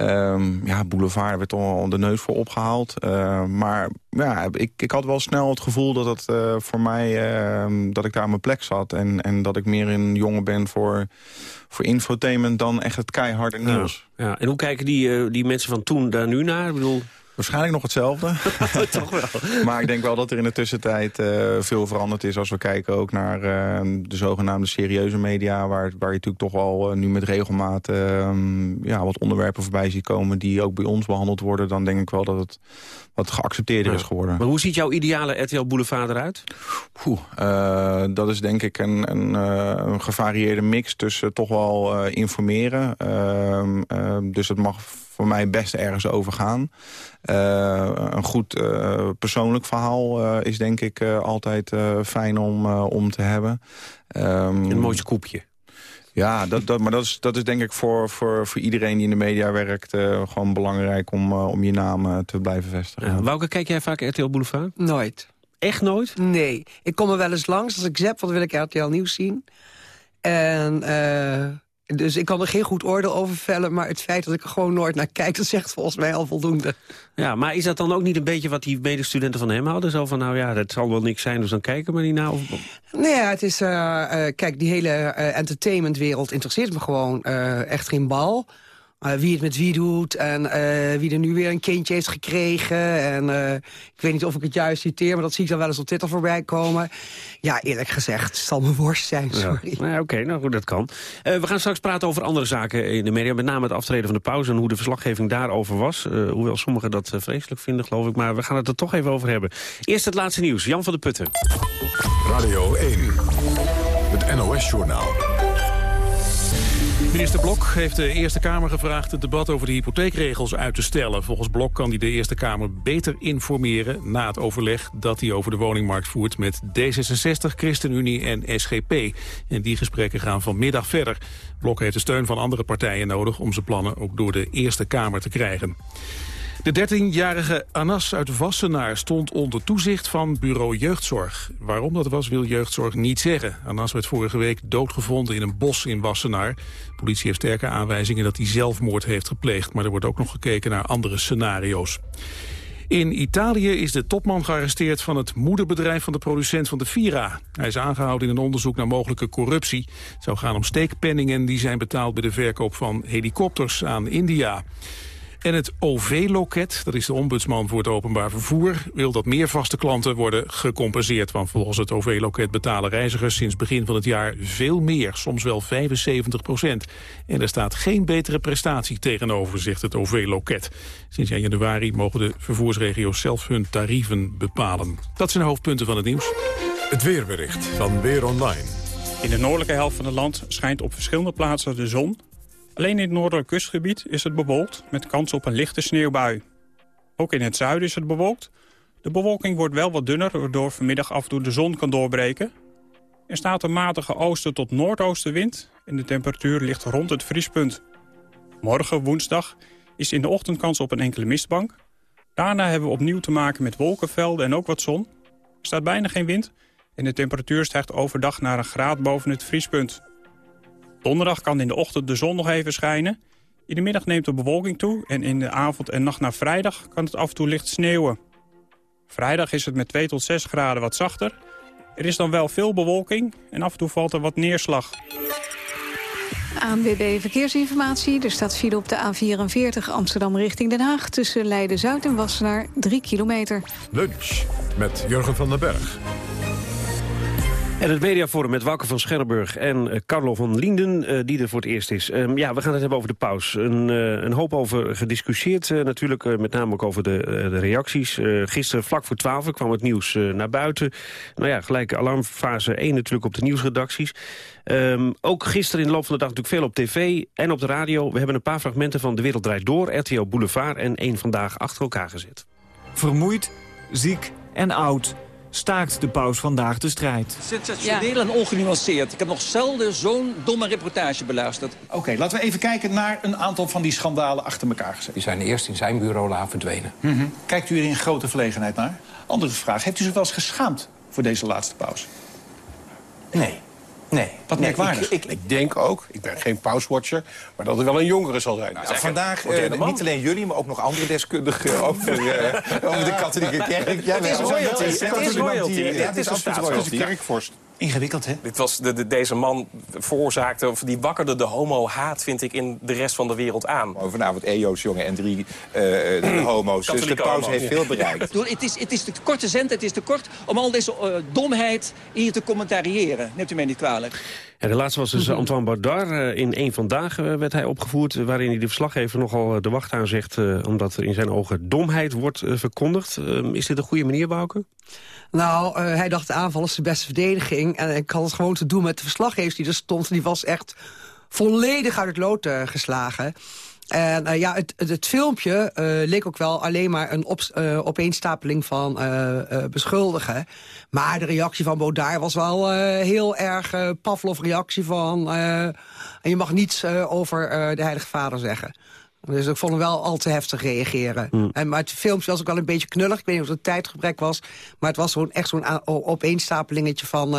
Um, ja, Boulevard werd al de neus voor opgehaald. Uh, maar ja, ik, ik had wel snel het gevoel dat het uh, voor mij... Uh, dat ik daar aan mijn plek zat. En, en dat ik meer een jongen ben voor, voor infotainment... dan echt het keiharde nieuws. Ja, ja. En hoe kijken die, die mensen van toen daar nu naar? Ik bedoel... Waarschijnlijk nog hetzelfde. Toch wel. maar ik denk wel dat er in de tussentijd uh, veel veranderd is... als we kijken ook naar uh, de zogenaamde serieuze media... waar, waar je natuurlijk toch wel uh, nu met regelmaat ja, wat onderwerpen voorbij ziet komen... die ook bij ons behandeld worden. Dan denk ik wel dat het wat geaccepteerder ja. is geworden. Maar hoe ziet jouw ideale RTL Boulevard eruit? Oeh, dat is denk ik een, een, een gevarieerde mix tussen toch wel informeren. Ehm, dus het mag voor mij best ergens overgaan. Uh, een goed uh, persoonlijk verhaal uh, is denk ik altijd fijn om, om te hebben. Um, een mooiste koepje. Ja, dat, dat, maar dat is, dat is denk ik voor, voor, voor iedereen die in de media werkt... gewoon belangrijk om, om je naam te blijven vestigen. Ja, welke kijk jij vaak RTL Boulevard? Nooit. Echt nooit? Nee. Ik kom er wel eens langs. Als ik zap, wat wil ik RTL Nieuws zien. En... Dus ik kan er geen goed oordeel over vellen... maar het feit dat ik er gewoon nooit naar kijk... dat zegt volgens mij al voldoende. Ja, maar is dat dan ook niet een beetje wat die medestudenten van hem hadden? Zo van, nou ja, dat zal wel niks zijn, dus dan kijken we niet naar. Of... Nee, ja, het is... Uh, uh, kijk, die hele uh, entertainmentwereld interesseert me gewoon echt geen bal... Uh, wie het met wie doet en uh, wie er nu weer een kindje heeft gekregen. En uh, ik weet niet of ik het juist citeer, maar dat zie ik dan wel eens op Twitter voorbij komen. Ja, eerlijk gezegd, het zal mijn worst zijn, sorry. Ja. Nou, Oké, okay, nou goed, dat kan. we gaan straks praten over andere zaken in de media. Met name het aftreden van de pauze en hoe de verslaggeving daarover was. hoewel sommigen dat vreselijk vinden, geloof ik. Maar we gaan het er toch even over hebben. Eerst het laatste nieuws. Jan van de Putten. Radio 1, het NOS-journaal. Minister Blok heeft de Eerste Kamer gevraagd het debat over de hypotheekregels uit te stellen. Volgens Blok kan hij de Eerste Kamer beter informeren na het overleg dat hij over de woningmarkt voert met D66, ChristenUnie en SGP. En die gesprekken gaan vanmiddag verder. Blok heeft de steun van andere partijen nodig om zijn plannen ook door de Eerste Kamer te krijgen. De 13-jarige Anas uit Wassenaar stond onder toezicht van bureau jeugdzorg. Waarom dat was, wil jeugdzorg niet zeggen. Anas werd vorige week doodgevonden in een bos in Wassenaar. De politie heeft sterke aanwijzingen dat hij zelfmoord heeft gepleegd. Maar er wordt ook nog gekeken naar andere scenario's. In Italië is de topman gearresteerd van het moederbedrijf van de producent van de Vira. Hij is aangehouden in een onderzoek naar mogelijke corruptie. Het zou gaan om steekpenningen die zijn betaald bij de verkoop van helikopters aan India. En het OV-loket, dat is de ombudsman voor het openbaar vervoer... wil dat meer vaste klanten worden gecompenseerd. Want volgens het OV-loket betalen reizigers sinds begin van het jaar veel meer. Soms wel 75 procent. En er staat geen betere prestatie tegenover, zegt het OV-loket. Sinds januari mogen de vervoersregio's zelf hun tarieven bepalen. Dat zijn de hoofdpunten van het nieuws. Het weerbericht van Weer Online. In de noordelijke helft van het land schijnt op verschillende plaatsen de zon... Alleen in het noordelijk kustgebied is het bewolkt met kans op een lichte sneeuwbui. Ook in het zuiden is het bewolkt. De bewolking wordt wel wat dunner, waardoor vanmiddag af en toe de zon kan doorbreken. Er staat een matige oosten tot noordoostenwind en de temperatuur ligt rond het vriespunt. Morgen, woensdag, is in de ochtend kans op een enkele mistbank. Daarna hebben we opnieuw te maken met wolkenvelden en ook wat zon. Er staat bijna geen wind en de temperatuur stijgt overdag naar een graad boven het vriespunt. Donderdag kan in de ochtend de zon nog even schijnen. In de middag neemt de bewolking toe en in de avond en nacht naar vrijdag kan het af en toe licht sneeuwen. Vrijdag is het met 2 tot 6 graden wat zachter. Er is dan wel veel bewolking en af en toe valt er wat neerslag. ANWB Verkeersinformatie. Er staat file op de A44 Amsterdam richting Den Haag... tussen Leiden-Zuid en Wassenaar 3 kilometer. Lunch met Jurgen van den Berg. En het mediaforum met Wouke van Scherrenburg en uh, Carlo van Lienden, uh, die er voor het eerst is. Um, ja, we gaan het hebben over de paus. Een, uh, een hoop over gediscussieerd natuurlijk, met name ook over de, de reacties. gisteren vlak voor 12 kwam het nieuws naar buiten. Nou ja, gelijk alarmfase 1 natuurlijk op de nieuwsredacties. Um, ook gisteren in de loop van de dag natuurlijk veel op tv en op de radio. We hebben een paar fragmenten van De Wereld Draait Door, RTO Boulevard en één Vandaag achter elkaar gezet. Vermoeid, ziek en oud... staakt de paus vandaag de strijd. Sensationeel en ongenuanceerd. Ik heb nog zelden zo'n domme reportage beluisterd. Oké, laten we even kijken naar een aantal van die schandalen achter elkaar gezet. Die zijn eerst in zijn bureau laten verdwenen. Mhm. Kijkt u er in grote verlegenheid naar? Andere vraag, heeft u zich wel eens geschaamd voor deze laatste pauze? Nee. Nee. Wat nee, merkwaardig. Ik, ik, ik, denk ook, ik ben geen pauswatcher, maar dat er wel een jongere zal zijn. Nou, vandaag uh, niet alleen jullie, maar ook nog andere deskundigen over, uh, over de katholieke kerk. Ja, het is royalty. Het is royalty. Het is kerkvorst. Ingewikkeld, hè? Dit was de, de, deze man veroorzaakte, of die wakkerde de homo-haat, vind ik, in de rest van de wereld aan. Vanavond EO's, jongen, en drie uh, homo's. dus de paus heeft veel bereikt. Het is, het is te korte zend, het is te kort om al deze uh, domheid hier te commentariëren. Neemt u mij niet kwalijk. Ja, de laatste was dus Antoine Baudard. in één vandaag werd hij opgevoerd... waarin hij de verslaggever nogal de wacht aanzegt... omdat er in zijn ogen domheid wordt verkondigd. is dit een goede manier, Bouke? Nou, uh, hij dacht de aanval is de beste verdediging. En ik had het gewoon te doen met de verslaggevers die er stond. Die was echt volledig uit het lood uh, geslagen. En uh, ja, het, het, het filmpje leek ook wel alleen maar een op, opeenstapeling van beschuldigen. Maar de reactie van Baudard was wel heel erg Pavlov-reactie van... je mag niets over de Heilige Vader zeggen. Dus ik vond hem wel al te heftig reageren. Hmm. En, maar het filmpje was ook wel een beetje knullig. Ik weet niet of het tijdgebrek was. Maar het was gewoon echt zo'n opeenstapelingetje van...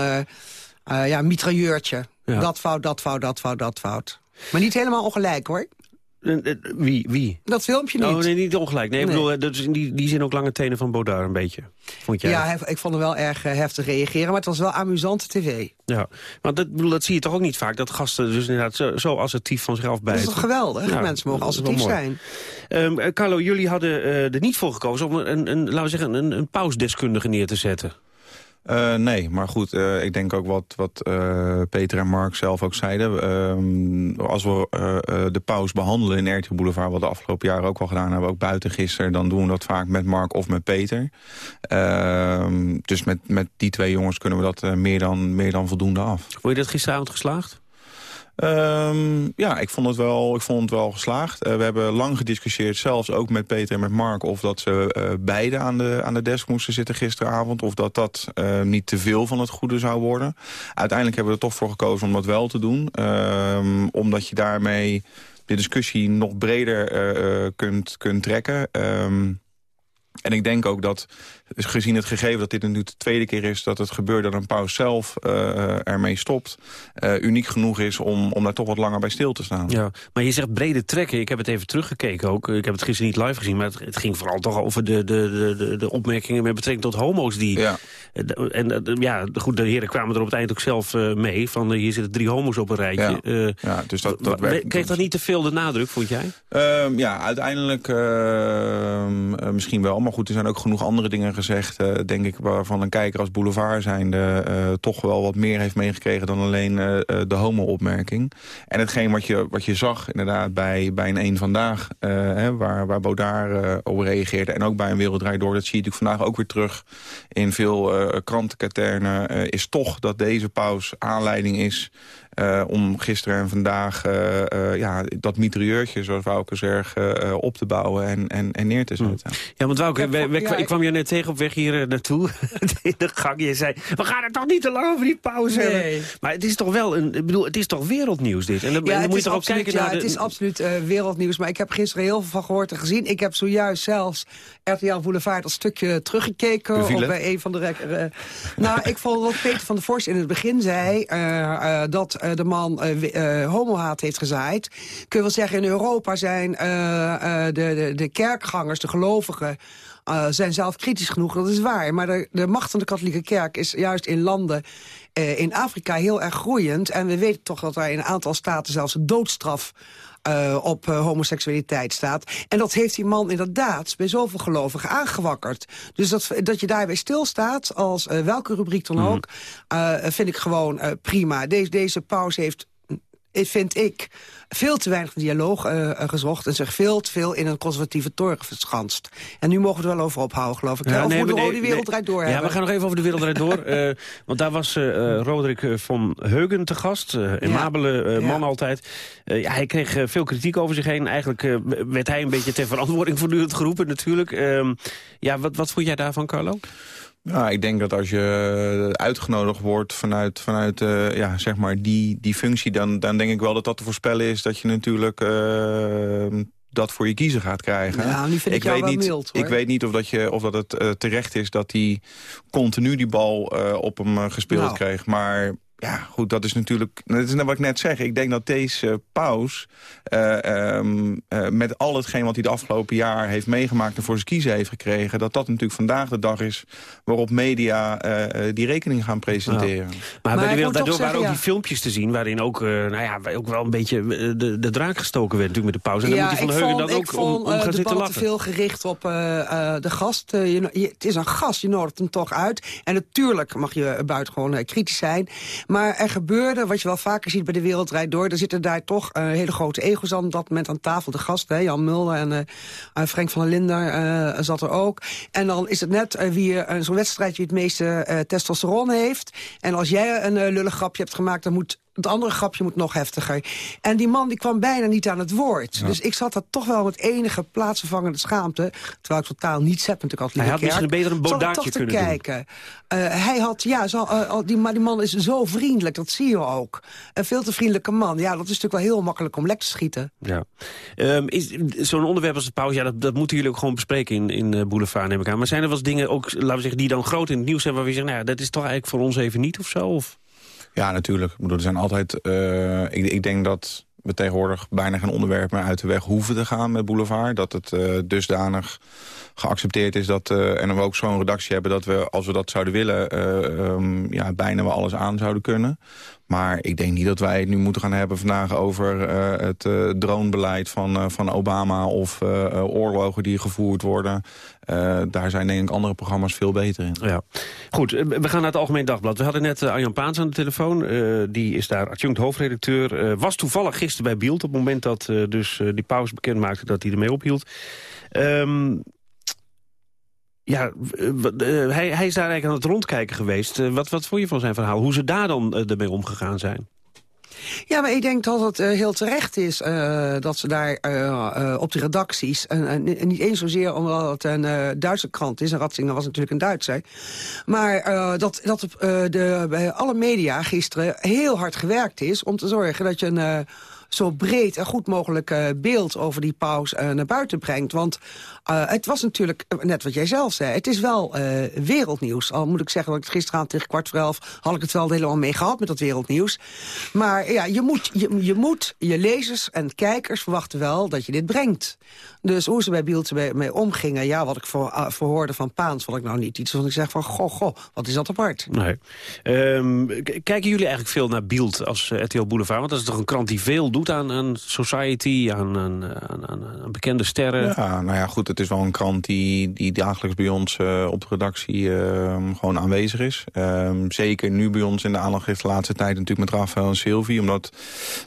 Ja, mitrailleurtje. Ja. Dat fout, dat fout, dat fout, dat fout. Maar niet helemaal ongelijk, hoor. Wie? wie? Dat filmpje niet. Oh, nee, niet ongelijk. Nee, Nee. Ik bedoel, dat is in die, die zin ook lange tenen van Baudard een beetje. Vond jij? Ja, ik vond hem wel erg eh, heftig reageren. Maar het was wel amusante tv. Ja, maar dat, bedoel, dat zie je toch ook niet vaak. Dat gasten dus inderdaad zo, zo assertief van zich Dat afbijten. is toch geweldig? Mensen mogen dat assertief zijn. Ehm, eh, Carlo, jullie hadden eh, er niet voor gekozen om een, een, laten we zeggen, een, een pausdeskundige neer te zetten. Uh, nee, maar goed, uh, ik denk ook wat, wat uh, Peter en Mark zelf ook zeiden. Ehm, als we de paus behandelen in RTL Boulevard... wat de afgelopen jaren ook al gedaan hebben, ook buiten gisteren... dan doen we dat vaak met Mark of met Peter. Ehm, dus met, met die twee jongens kunnen we dat meer, dan, meer dan voldoende af. Vond je dat gisteravond geslaagd? Um, ja, ik vond, het wel, ik vond het wel geslaagd. Uh, we hebben lang gediscussieerd, zelfs ook met Peter en met Mark... of dat ze uh, beide aan de, aan de desk moesten zitten gisteravond... of dat dat uh, niet te veel van het goede zou worden. Uiteindelijk hebben we er toch voor gekozen om dat wel te doen. Um, omdat je daarmee de discussie nog breder kunt, kunt trekken... Um, en ik denk ook dat, gezien het gegeven dat dit nu de tweede keer is... dat het gebeurt dat een paus zelf uh, ermee stopt... Uh, uniek genoeg is om, om daar toch wat langer bij stil te staan. Ja, maar je zegt brede trekken. Ik heb het even teruggekeken ook. Ik heb het gisteren niet live gezien, maar het, het ging vooral toch over de, de, de, de opmerkingen... met betrekking tot homo's die... Ja. En ja, goed, de heren kwamen er op het eind ook zelf mee. Van hier zitten drie homo's op een rijtje. Ja, ja dus dat, dat werkt. Kreeg dat niet te veel de nadruk, vond jij? Uh, ja, uiteindelijk uh, misschien wel. Maar goed, er zijn ook genoeg andere dingen gezegd... Uh, denk ik, waarvan een kijker als boulevard zijnde... Uh, toch wel wat meer heeft meegekregen dan alleen uh, de homo-opmerking. En hetgeen wat je, wat je zag inderdaad bij, bij een Eén Vandaag... Hè, waar, waar Baudard op reageerde en ook bij een Wereldrijd Door... dat zie je natuurlijk vandaag ook weer terug in veel krantenkaternen... is toch dat deze paus aanleiding is... Uh, om gisteren en vandaag uh, uh, ja, dat mitrailleurtje, zoals Wouke zegt, op te bouwen en, en, en neer te zetten. Ja, want Wouke, ja, we, ja, ik kwam je net tegen op weg hier naartoe, in de gang. Je zei, we gaan het toch niet te lang over die pauze nee. hebben. Maar het is toch wel, een, ik bedoel, het is toch wereldnieuws dit? En dan, ja, dan moet je toch ook kijken ja, naar de... het is absoluut wereldnieuws, maar ik heb gisteren heel veel van gehoord en gezien. Ik heb zojuist zelfs RTL Boulevard dat stukje teruggekeken op bij een van de... Uh, nou, ik vond wat Peter van der Vorst in het begin zei, dat de man uh, homohaat heeft gezaaid. Kun je wel zeggen, in Europa zijn de, de, de kerkgangers, de gelovigen... zijn zelf kritisch genoeg, dat is waar. Maar de, de macht van de katholieke kerk is juist in landen in Afrika heel erg groeiend. En we weten toch dat er in een aantal staten zelfs een doodstraf... Uh, op uh, homoseksualiteit staat. En dat heeft die man inderdaad bij zoveel gelovigen aangewakkerd. Dus dat, dat je daarbij stilstaat, als uh, welke rubriek dan ook... vind ik gewoon prima. Deze, deze pauze heeft vind ik, veel te weinig dialoog uh, gezocht... en zich veel te veel in een conservatieve toren verschanst. En nu mogen we het wel over ophouden, geloof ik. Ja, of nee, moeten we de wereldrijd door Ja, hebben? we gaan nog even over de wereldrijd door. uh, want daar was uh, Roderick van Heugen te gast. een ja. mabele man altijd. ja, hij kreeg veel kritiek over zich heen. Eigenlijk werd hij een beetje ter verantwoording voortdurend geroepen natuurlijk. Ehm, ja, wat, wat vond jij daarvan, Carlo? Ja, ik denk dat als je uitgenodigd wordt vanuit, vanuit uh, ja, zeg maar die, die functie... Dan, dan denk ik wel dat dat te voorspellen is dat je natuurlijk... Uh, dat voor je kiezer gaat krijgen. Ja, nu vind ik, ik weet niet, mild, Ik weet niet of, dat je, of dat het uh, terecht is dat hij continu die bal op hem gespeeld nou. kreeg. Maar ja, goed, dat is natuurlijk... Dat is wat ik net zeg. Ik denk dat deze paus... Uh, um, uh, met al hetgeen wat hij de afgelopen jaar heeft meegemaakt... en voor zijn kiezen heeft gekregen... dat dat natuurlijk vandaag de dag is... waarop media die rekening gaan presenteren. Ja. Maar, maar bij de wereld, daardoor waren ook ja. die filmpjes te zien... waarin ook, nou ja, ook wel een beetje de, de draak gestoken werd natuurlijk met de paus. En ja, dan moet je van Heugen dan ook vond, om, om gaan zitten lachen. te veel gericht op de gast. Je, je, het is een gast, je nodigt hem toch uit. En natuurlijk mag je buitengewoon kritisch zijn... Maar er gebeurde, wat je wel vaker ziet bij de Wereldrijd Door... er zitten daar toch uh, hele grote ego's aan dat moment aan tafel. De gasten, Jan Mulder en uh, Frank van der Linder zat er ook. En dan is het net wie zo'n wedstrijd wie het meeste testosteron heeft. En als jij een lullig grapje hebt gemaakt... dan moet het andere grapje moet nog heftiger. En die man die kwam bijna niet aan het woord. Ja. Dus ik zat daar toch wel met enige plaatsvervangende schaamte. Terwijl ik totaal niets heb natuurlijk als Hij had misschien beter een bodaatje kunnen kijken. Uh, hij had, ja, zo, uh, die, maar die man is zo vriendelijk, dat zie je ook. Een veel te vriendelijke man. Ja, dat is natuurlijk wel heel makkelijk om lek te schieten. Ja. Um, Zo'n onderwerp als de pauze, ja, dat, dat moeten jullie ook gewoon bespreken in, in uh, Boulevard, neem ik aan. Maar zijn er wel eens dingen, ook, laten we zeggen, die dan groot in het nieuws zijn... waar we zeggen, nou ja, dat is toch eigenlijk voor ons even niet of zo? Of? Ja, natuurlijk. Ik er zijn altijd... Uh, ik, ik denk dat we tegenwoordig bijna geen onderwerp meer uit de weg hoeven te gaan met Boulevard. Dat het uh, dusdanig geaccepteerd is dat, uh, en we ook zo'n redactie hebben... dat we, als we dat zouden willen, um, ja, bijna wel alles aan zouden kunnen. Maar ik denk niet dat wij het nu moeten gaan hebben vandaag over uh, het uh, dronebeleid van, uh, van Obama... of oorlogen die gevoerd worden. daar zijn denk ik andere programma's veel beter in. Ja. Goed, we gaan naar het Algemeen Dagblad. We hadden net Arjan Paans aan de telefoon. die is daar adjunct hoofdredacteur. was toevallig gisteren bij Bielt op het moment dat dus die pauze bekend maakte... dat hij ermee ophield. Um, ja, uh, hij, hij is daar eigenlijk aan het rondkijken geweest. Uh, wat, wat vond je van zijn verhaal? Hoe ze daar dan uh, ermee omgegaan zijn? Ja, maar ik denk dat het heel terecht is dat ze daar op de redacties... en niet eens zozeer omdat het een Duitse krant is... en Ratzinger was natuurlijk een Duitser... maar dat, dat de, bij alle media gisteren heel hard gewerkt is... om te zorgen dat je een zo breed en goed mogelijk uh, beeld over die paus uh, naar buiten brengt. Want uh, het was natuurlijk, net wat jij zelf zei, het is wel wereldnieuws. Al moet ik zeggen dat ik gisteravond tegen kwart voor elf... had ik het wel helemaal mee gehad met dat wereldnieuws. Maar ja, je moet je, je, moet, je lezers en kijkers verwachten wel dat je dit brengt. Dus hoe ze bij Bieltje mee, mee omgingen, ja, wat ik voor, verhoorde van Paans... vond ik nou niet iets van ik zeg van, goh, goh, wat is dat apart. Nee. Um, kijken jullie eigenlijk veel naar Bielt als RTL Boulevard? Want dat is toch een krant die veel doet aan, aan society, aan, aan, aan, aan, bekende sterren. Ja, nou ja, goed, het is wel een krant die, die dagelijks bij ons uh, op de redactie uh, gewoon aanwezig is. Uh, zeker nu bij ons in de aandacht heeft de laatste tijd natuurlijk met Rafael en Sylvie. Omdat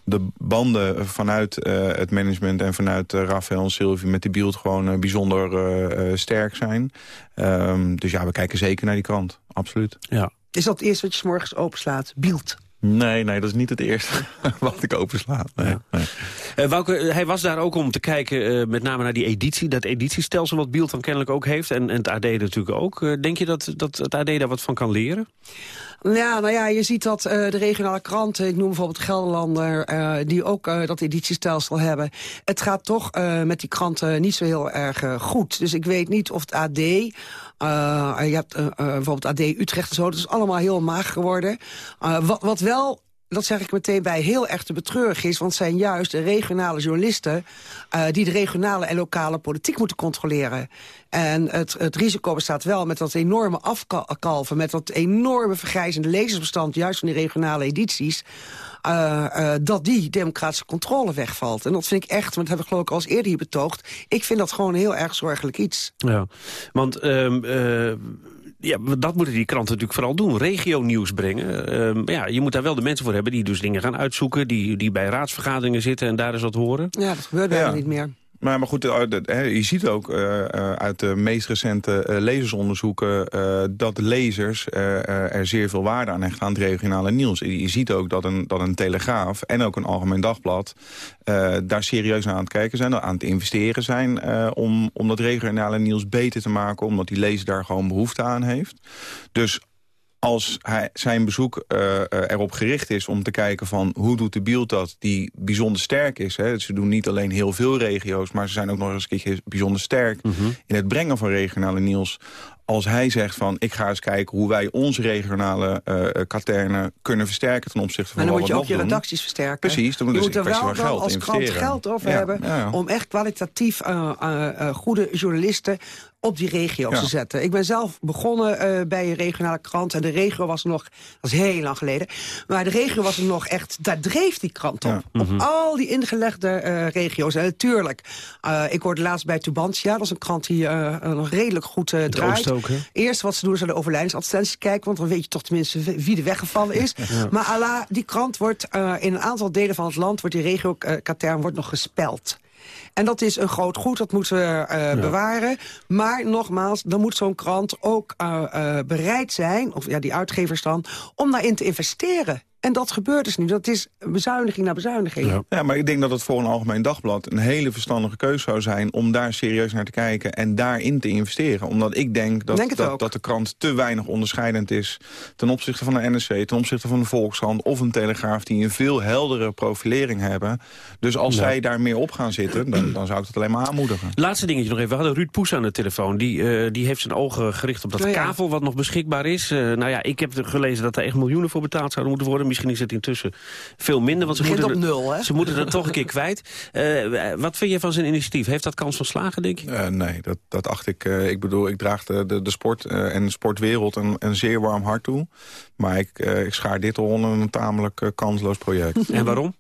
de banden vanuit uh, het management en vanuit Rafael en Sylvie met die beeld gewoon bijzonder sterk zijn. Um, dus ja, we kijken zeker naar die krant, absoluut. Ja. Is dat het eerste wat je s morgens openslaat? Beeld? Nee, nee, dat is niet het eerste wat ik opensla. Nee, ja. nee. Uh, Wouke, hij was daar ook om te kijken uh, met name naar die editie. Dat editiestelsel wat Bielt dan kennelijk ook heeft. En, en het AD natuurlijk ook. Uh, denk je dat, dat het AD daar wat van kan leren? Ja, nou ja, je ziet dat uh, de regionale kranten, ik noem bijvoorbeeld Gelderlander, uh, die ook uh, dat editiestelsel hebben. Het gaat toch met die kranten niet zo heel erg goed. Dus ik weet niet of het AD, je hebt bijvoorbeeld AD Utrecht en zo, dat is allemaal heel maag geworden. wat, wat wel dat zeg ik meteen bij, heel erg te betreurig is... want het zijn juist de regionale journalisten... Die de regionale en lokale politiek moeten controleren. En het, het risico bestaat wel met dat enorme afkalven... met dat enorme vergrijzende lezersbestand... juist van die regionale edities... Uh, uh, dat die democratische controle wegvalt. En dat vind ik echt, want dat heb ik geloof ik al eens eerder hier betoogd... ik vind dat gewoon een heel erg zorgelijk iets. Ja, want... Uh, ja, dat moeten die kranten natuurlijk vooral doen. Regio-nieuws brengen. Uh, ja, je moet daar wel de mensen voor hebben die dus dingen gaan uitzoeken... die, die bij raadsvergaderingen zitten en daar eens wat horen. Ja, dat gebeurt bijna ja. niet meer. Maar, maar goed, hè, je ziet ook uh, uh, uit de meest recente lezersonderzoeken... dat lezers er zeer veel waarde aan hechten aan het regionale nieuws. Je ziet ook dat een, dat een Telegraaf en ook een Algemeen Dagblad... daar serieus aan het kijken zijn, aan het investeren zijn... om, om dat regionale nieuws beter te maken... omdat die lezer daar gewoon behoefte aan heeft. Dus als hij, zijn bezoek uh, erop gericht is om te kijken van hoe doet de beeld dat die bijzonder sterk is. Hè. Ze doen niet alleen heel veel regio's, maar ze zijn ook nog eens een keer bijzonder sterk mm -hmm. in het brengen van regionale nieuws als hij zegt van ik ga eens kijken hoe wij onze regionale uh, katernen kunnen versterken ten opzichte van wat we dan moet je ook je redacties versterken. Precies, dan moet je dus moet er wel, geld als krant geld over ja, hebben ja. om echt kwalitatief uh, uh, goede journalisten op die regio's Ja. te zetten. Ik ben zelf begonnen uh, bij een regionale krant. En de regio was nog, dat is heel lang geleden. Maar de regio was er nog echt, daar dreef die krant op. Op Mhm. al die ingelegde uh, regio's. En natuurlijk, uh, ik hoorde laatst bij Tubantia. Dat is een krant die nog redelijk goed draait. ook? Eerst wat ze doen is naar de overlijdensadvertenties kijken. Want dan weet je toch tenminste wie er weggevallen is. Ja. Maar Allah, die krant wordt in een aantal delen van het land... wordt die regio-katern wordt nog gespeld. En dat is een groot goed, dat moeten we uh, bewaren. Maar nogmaals, dan moet zo'n krant ook uh, uh, bereid zijn... of ja, die uitgevers dan, om daarin te investeren. En dat gebeurt dus nu. Dat is bezuiniging na bezuiniging. Ja. ja, maar ik denk dat het voor een algemeen dagblad... een hele verstandige keuze zou zijn om daar serieus naar te kijken... en daarin te investeren. Omdat ik denk dat, Denk dat, dat de krant te weinig onderscheidend is... ten opzichte van de NRC, ten opzichte van de Volkskrant... of een Telegraaf die een veel heldere profilering hebben. Dus als Ja. zij daar meer op gaan zitten... dan, dan zou ik het alleen maar aanmoedigen. Laatste dingetje nog even. We hadden Ruud Poes aan de telefoon. Die, eh, die heeft zijn ogen gericht op dat Oh ja. kavel wat nog beschikbaar is. Eh, nou ja, ik heb gelezen dat er echt miljoenen voor betaald zouden moeten worden. Misschien is het intussen veel minder. Want ze Begint moeten, op nul, hè? ze moeten dat toch een keer kwijt. Eh, wat vind je van zijn initiatief? Heeft dat kans van slagen, denk je? Eh, nee, dat, dat acht ik. eh, ik bedoel, ik draag de, de, de sport eh, en de sportwereld een, een zeer warm hart toe. Maar ik, eh, ik schaar dit al onder een tamelijk kansloos project. En waarom?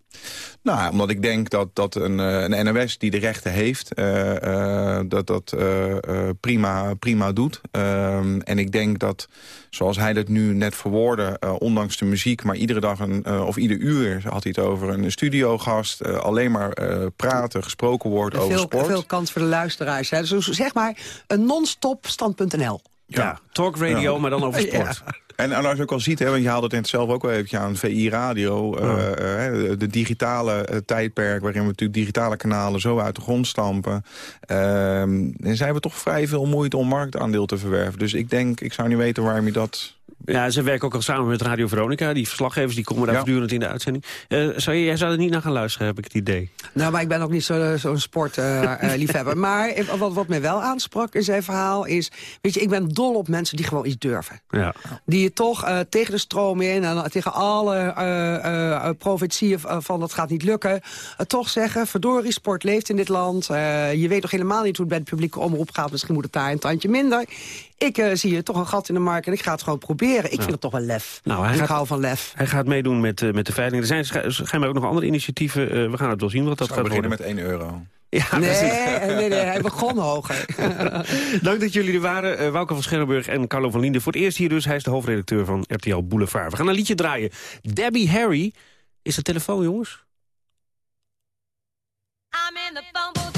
Nou, omdat ik denk dat, dat een, eh, een NOS die de rechten heeft... eh, eh, dat dat eh, eh, prima, prima doet. Ehm, en ik denk dat, zoals hij dat nu net verwoordde... ondanks de muziek, maar iedere dag een, eh, of ieder uur had hij het over... een studiogast, eh, alleen maar eh, praten, gesproken wordt over Veel, sport. veel kans voor de luisteraars. Hè. Dus zeg maar een non-stop stand.nl. Ja, talk radio, Ja. maar dan over sport. En, en als je ook al ziet, hè, want je haalde het net zelf ook wel eventjes aan, VI Radio, eh, eh, de digitale eh, tijdperk waarin we natuurlijk digitale kanalen zo uit de grond stampen. Ehm en zijn we toch vrij veel moeite om marktaandeel te verwerven. Dus ik denk, ik zou niet weten waarom je dat... Ja, ze werken ook al samen met Radio Veronica. Die verslaggevers die komen daar Ja. voortdurend in de uitzending. Eh, zou je, jij zou er niet naar gaan luisteren, heb ik het idee. Nou, maar ik ben ook niet zo'n zo sportliefhebber. maar eh, wat, wat mij wel aansprak in zijn verhaal is... Weet je, ik ben dol op mensen die gewoon iets durven. Ja. Die je toch uh, tegen de stroom in en tegen alle uh, profetieën van dat gaat niet lukken... toch zeggen, verdorie, sport leeft in dit land. Eh, je weet toch helemaal niet hoe het bij de publieke omroep gaat. Misschien moet het daar een tandje minder. Ik uh, zie hier toch een gat in de markt en ik ga het gewoon proberen. Ik Ja. vind het toch wel lef. Nou, hij ik gaat- hou van lef. Hij gaat meedoen met, eh, met de veiling. Er zijn schijnbaar ook nog andere initiatieven. Eh, we gaan het wel zien wat dat zou gaat beginnen worden. met 1 euro. Ja, Nee, precies. nee, nee, hij begon hoger. Dank dat jullie er waren. Uh, Wouke van Scherrenburg en Carlo van Linden. Voor het eerst hier dus. Hij is de hoofdredacteur van RTL Boulevard. We gaan een liedje draaien. Debbie Harry. Is de telefoon, jongens? I'm in the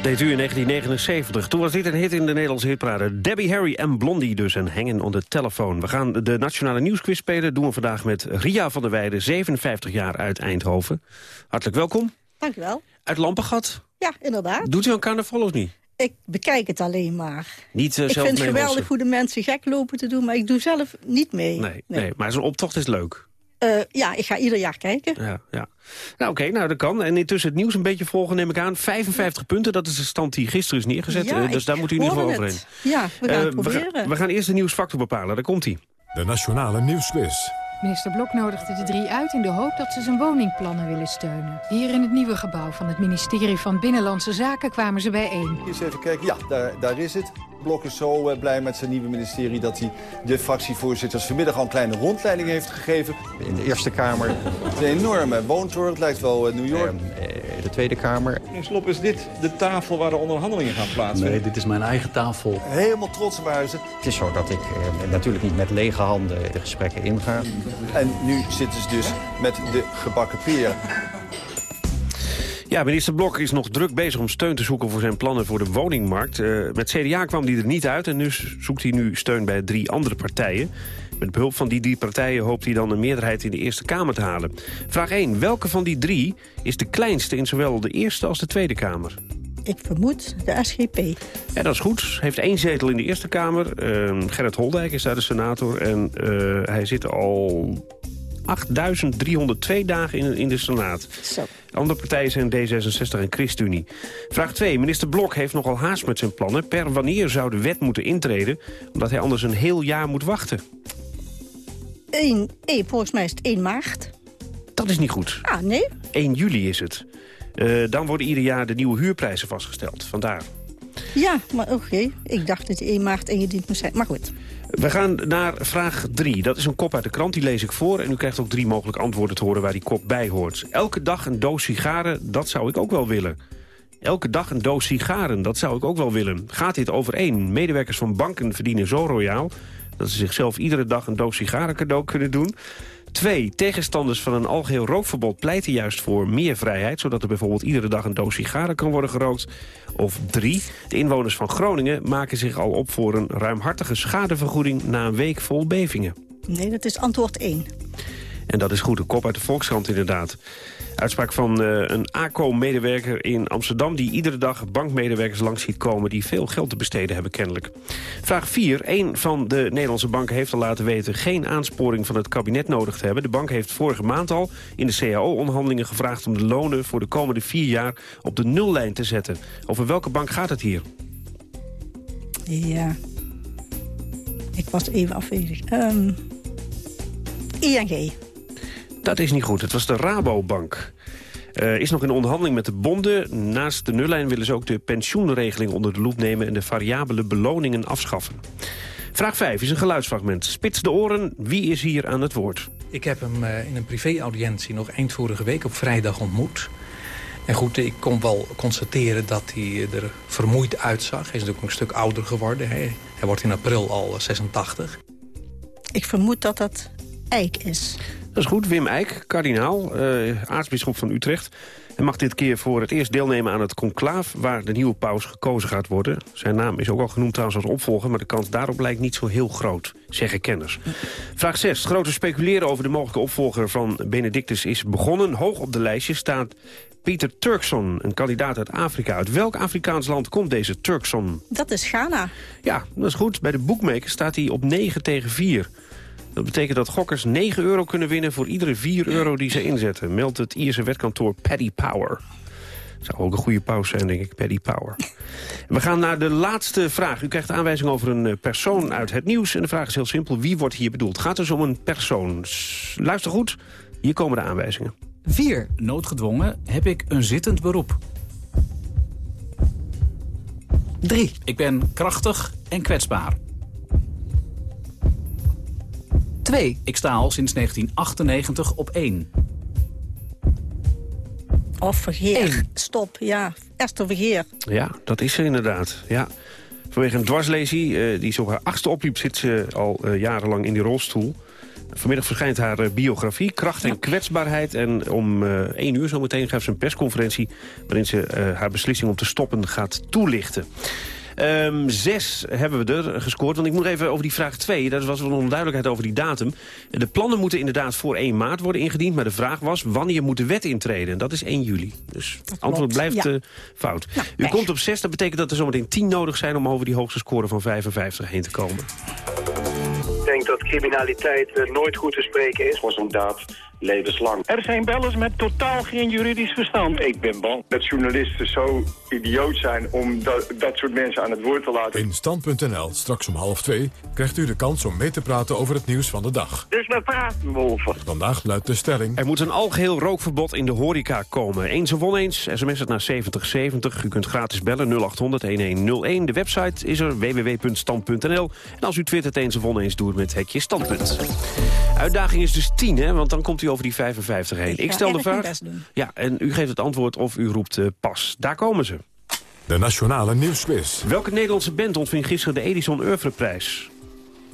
Wat deed u in 1979? Toen was dit een hit in de Nederlandse hitparade. Debbie Harry en Blondie dus en Hengen on de telefoon. We gaan de Nationale Nieuwsquiz spelen. doen we vandaag met Ria van der Weijden, 57 jaar uit Eindhoven. Hartelijk welkom. Dank u wel. Uit Lampengat. Ja, inderdaad. Doet u aan carnaval of niet? Ik bekijk het alleen maar. Niet uh, ik zelf vind het geweldig hoe de mensen gek lopen te doen, maar ik doe zelf niet mee. Nee, nee. maar zo'n optocht is leuk. Uh, ja, ik ga ieder jaar kijken. Ja, ja. Nou oké, nou dat kan. En intussen het nieuws een beetje volgen neem ik aan. 55 punten, dat is de stand die gisteren is neergezet. Ja, uh, dus daar moet u in ieder geval overheen. Ja, we gaan het proberen. We, ga, we, gaan eerst de nieuwsfactor bepalen, daar komt hij. De Nationale Nieuwsquiz. Minister Blok nodigde de drie uit in de hoop dat ze zijn woningplannen willen steunen. Hier in het nieuwe gebouw van het ministerie van Binnenlandse Zaken kwamen ze bijeen. Eens even kijken, ja, daar, daar is het. Blok is zo uh, blij met zijn nieuwe ministerie dat hij de fractievoorzitters vanmiddag al een kleine rondleiding heeft gegeven. In de Eerste Kamer een enorme woontoren, het lijkt wel uh, New York. Uh, de Tweede Kamer. Meneer Slop, is dit de tafel waar de onderhandelingen gaan plaatsvinden? Nee, dit is mijn eigen tafel. Helemaal trots waren ze. Het is zo dat ik natuurlijk niet met lege handen de gesprekken inga. En nu zitten ze dus met de gebakken peren. Ja, minister Blok is nog druk bezig om steun te zoeken voor zijn plannen voor de woningmarkt. Uh, met CDA kwam hij er niet uit en dus zoekt hij nu steun bij drie andere partijen. Met behulp van die drie partijen hoopt hij dan een meerderheid in de Eerste Kamer te halen. Vraag 1. Welke van die drie is de kleinste in zowel de Eerste als de Tweede Kamer? Ik vermoed de SGP. Ja, dat is goed. Heeft één zetel in de Eerste Kamer. Uh, Gerrit Holdijk is daar de senator en uh, hij zit al 8.302 dagen in, in de Senaat. Zo. De andere partijen zijn D66 en ChristenUnie. Vraag 2. Minister Blok heeft nogal haast met zijn plannen. Per wanneer zou de wet moeten intreden? Omdat hij anders een heel jaar moet wachten. 1, eh, volgens mij is het 1 maart. Dat is niet goed. Ah, nee? 1 juli is het. Uh, dan worden ieder jaar de nieuwe huurprijzen vastgesteld. Vandaar. Ja, maar oké. Okay. Ik dacht dat het 1 maart ingediend moest zijn. Maar goed. We gaan naar vraag 3. Dat is een kop uit de krant, die lees ik voor. En u krijgt ook drie mogelijke antwoorden te horen waar die kop bij hoort. Elke dag een doos sigaren, dat zou ik ook wel willen. Elke dag een doos sigaren, dat zou ik ook wel willen. Gaat dit overeen? Medewerkers van banken verdienen zo royaal... dat ze zichzelf iedere dag een doos sigaren cadeau kunnen doen. Twee, tegenstanders van een algeheel rookverbod pleiten juist voor meer vrijheid... zodat er bijvoorbeeld iedere dag een doos sigaren kan worden gerookt. Of drie, de inwoners van Groningen maken zich al op voor een ruimhartige schadevergoeding... na een week vol bevingen. Nee, dat is antwoord 1. En dat is goed, een kop uit de Volkskrant inderdaad. Uitspraak van uh, een ACO-medewerker in Amsterdam... die iedere dag bankmedewerkers langs ziet komen... die veel geld te besteden hebben kennelijk. Vraag 4. Een van de Nederlandse banken heeft al laten weten... geen aansporing van het kabinet nodig te hebben. De bank heeft vorige maand al in de CAO-onderhandelingen gevraagd... om de lonen voor de komende vier jaar op de nullijn te zetten. Over welke bank gaat het hier? Ja, ik was even afwezig. Um, ING. Dat is niet goed. Het was de Rabobank. Uh, is nog in onderhandeling met de bonden. Naast de nullijn willen ze ook de pensioenregeling onder de loep nemen... en de variabele beloningen afschaffen. Vraag 5 is een geluidsfragment. Spits de oren, wie is hier aan het woord? Ik heb hem uh, in een privé-audiëntie nog eind vorige week op vrijdag ontmoet. En goed, ik kon wel constateren dat hij er vermoeid uitzag. Hij is natuurlijk een stuk ouder geworden. Hij, hij wordt in april al 86. Ik vermoed dat dat Eik is. Dat is goed. Wim Eijk, kardinaal, uh, aartsbisschop van Utrecht. Hij mag dit keer voor het eerst deelnemen aan het conclaaf... waar de nieuwe paus gekozen gaat worden. Zijn naam is ook al genoemd trouwens als opvolger... maar de kans daarop lijkt niet zo heel groot, zeggen kenners. Vraag 6. Grote speculeren over de mogelijke opvolger van Benedictus is begonnen. Hoog op de lijstje staat Pieter Turkson, een kandidaat uit Afrika. Uit welk Afrikaans land komt deze Turkson? Dat is Ghana. Ja, dat is goed. Bij de boekmaker staat hij op 9 tegen 4. Dat betekent dat gokkers 9 euro kunnen winnen voor iedere 4 euro die ze inzetten. Meldt het Ierse wetkantoor Paddy Power. Zou ook een goede pauze zijn, denk ik, Paddy Power. We gaan naar de laatste vraag. U krijgt aanwijzing over een persoon uit het nieuws. En de vraag is heel simpel. Wie wordt hier bedoeld? Gaat dus om een persoon. Luister goed. Hier komen de aanwijzingen. 4. Noodgedwongen heb ik een zittend beroep. 3. Ik ben krachtig en kwetsbaar. 2. Ik sta al sinds 1998 op 1. Of Vergeer. Stop, ja. Esther Vergeer. Ja, dat is ze inderdaad. Ja. Vanwege een dwarslesie, uh, die zo haar achtste opliep... zit ze al uh, jarenlang in die rolstoel. Vanmiddag verschijnt haar eh, biografie, kracht en kwetsbaarheid. En om eh 1 uur zometeen geeft ze een persconferentie... waarin ze eh, haar beslissing om te stoppen gaat toelichten. Ehm, zes hebben we er gescoord. Want ik moet even over die vraag 2. Daar was wel onduidelijkheid over die datum. De plannen moeten inderdaad voor 1 maart worden ingediend. Maar de vraag was wanneer moet de wet intreden. En dat is 1 juli. Dus het antwoord blijft ja. eh, fout. U komt op 6. Dat betekent dat er zometeen 10 nodig zijn... om over die hoogste score van 55 heen te komen. Ik denk dat criminaliteit eh, nooit goed te spreken is. voor zo'n daad levenslang. Er zijn bellers met totaal geen juridisch verstand. Ik ben bang dat journalisten zo idioot zijn om dat, dat soort mensen aan het woord te laten. In Stand.nl, straks om half twee, krijgt u de kans om mee te praten over het nieuws van de dag. Dus we praten over. Vandaag luidt de stelling... Er moet een algeheel rookverbod in de horeca komen. Eens of oneens, sms het naar 7070. U kunt gratis bellen 0800-1101. De website is er www.stand.nl. En als u twittert eens of oneens, doe het met hekje standpunt. Uitdaging is dus 10, hè, want dan komt u over die 55 heen. Ik, stel de vraag. Ja, en u geeft het antwoord of u roept eh, pas. Daar komen ze. De Nationale Nieuwsquiz. Welke Nederlandse band ontving gisteren de Edison Oeuvreprijs?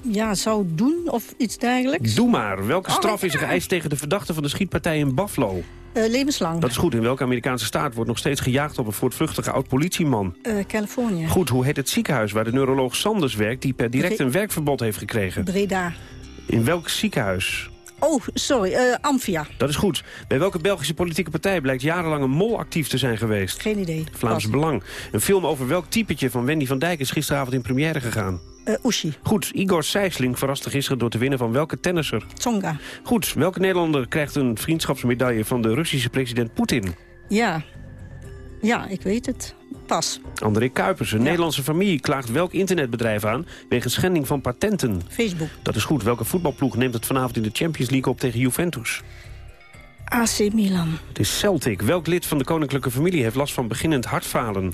Ja, zou doen of iets dergelijks. Doe maar. Welke Oh, straf is er geëist tegen de verdachte van de schietpartij in Buffalo? Eh, levenslang. Dat is goed. In welke Amerikaanse staat wordt nog steeds gejaagd op een voortvluchtige oud-politieman? Eh, Californië. Goed, hoe heet het ziekenhuis waar de neuroloog Sanders werkt... die per direct Bre- een werkverbod heeft gekregen? Breda. In welk ziekenhuis? Oh, sorry. eh Amphia. Dat is goed. Bij welke Belgische politieke partij blijkt jarenlang een mol actief te zijn geweest? Geen idee. Vlaams Pas. Belang. Een film over welk typetje van Wendy van Dijk is gisteravond in première gegaan? Oeshi. Goed, Igor Sijsling verraste gisteren door te winnen van welke tennisser? Tsonga. Goed, welke Nederlander krijgt een vriendschapsmedaille van de Russische president Poetin? Ja. Ja, ik weet het. Pas. André Kuipers, een Nederlandse familie, klaagt welk internetbedrijf aan... wegens schending van patenten? Facebook. Dat is goed. Welke voetbalploeg neemt het vanavond in de Champions League op tegen Juventus? AC Milan. Het is Celtic. Welk lid van de koninklijke familie heeft last van beginnend hartfalen?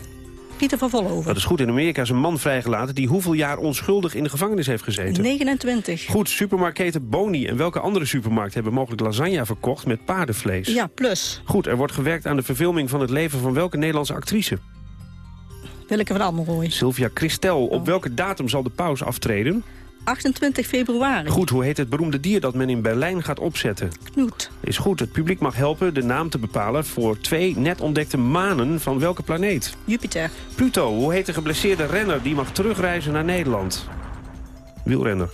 Pieter van Vollenhoven. Dat is goed. In Amerika is een man vrijgelaten... die hoeveel jaar onschuldig in de gevangenis heeft gezeten? 29. Goed, supermarktketen Boni en welke andere supermarkt hebben mogelijk lasagne verkocht met paardenvlees? Ja, plus. Goed, er wordt gewerkt aan de verfilming van het leven van welke Nederlandse actrice? Willeke van Almenrooy. Sylvia Christel. Op welke datum zal de paus aftreden? 28 februari. Goed, hoe heet het beroemde dier dat men in Berlijn gaat opzetten? Knoet. Is goed, het publiek mag helpen de naam te bepalen... voor twee net ontdekte manen van welke planeet? Jupiter. Pluto, hoe heet de geblesseerde renner die mag terugreizen naar Nederland? Wielrenner.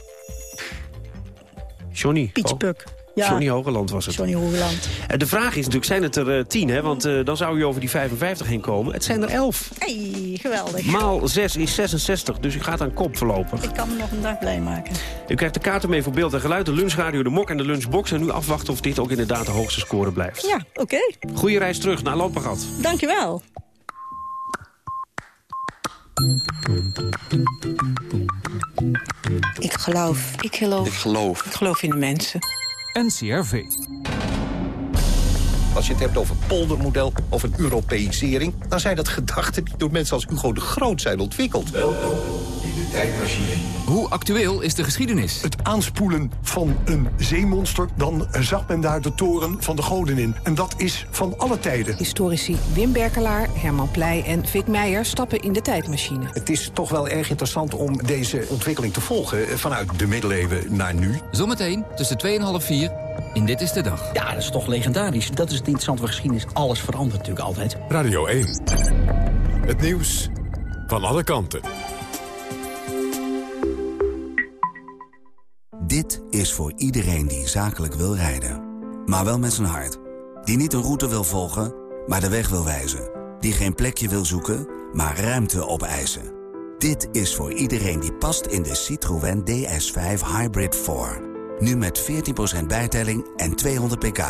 Johnny. Pietje Ho- Puk. Ja. Johnny Hogeland was het. Johnny Hogeland. En de vraag is natuurlijk, zijn het er eh, tien, hè? Want eh, dan zou u over die 55 heen komen. Het zijn er 11. Hey, geweldig. Maal 6 is 66, dus u gaat aan kop voorlopig. Ik kan me nog een dag blij maken. U krijgt de kaarten mee voor beeld en geluid, de lunchradio, de mok en de lunchbox. En nu afwachten of dit ook inderdaad de hoogste score blijft. Ja, oké. Goeie reis terug naar Lampengat. Dankjewel. Ik geloof. Ik geloof. Ik geloof. Ik geloof in de mensen. NCRV. Als je het hebt over poldermodel of een Europeisering... dan zijn dat gedachten die door mensen als Hugo de Groot zijn ontwikkeld. Welkom in de tijdmachine. Hoe actueel is de geschiedenis? Het aanspoelen van een zeemonster... dan zag men daar de toren van de goden in. En dat is van alle tijden. Historici Wim Berkelaar, Herman Pleij en Vic Meijer stappen in de tijdmachine. Het is toch wel erg interessant om deze ontwikkeling te volgen... eh, vanuit de middeleeuwen naar nu. Zometeen tussen 2 en half 4 in Dit is de Dag. Ja, dat is toch legendarisch. Dat is het interessante van geschiedenis. Alles verandert natuurlijk altijd. Radio 1. Het nieuws van alle kanten. Dit is voor iedereen die zakelijk wil rijden. Maar wel met zijn hart. Die niet een route wil volgen, maar de weg wil wijzen. Die geen plekje wil zoeken, maar ruimte opeisen. Dit is voor iedereen die past in de Citroën DS5 Hybrid 4. Nu met 14% bijtelling en 200 pk.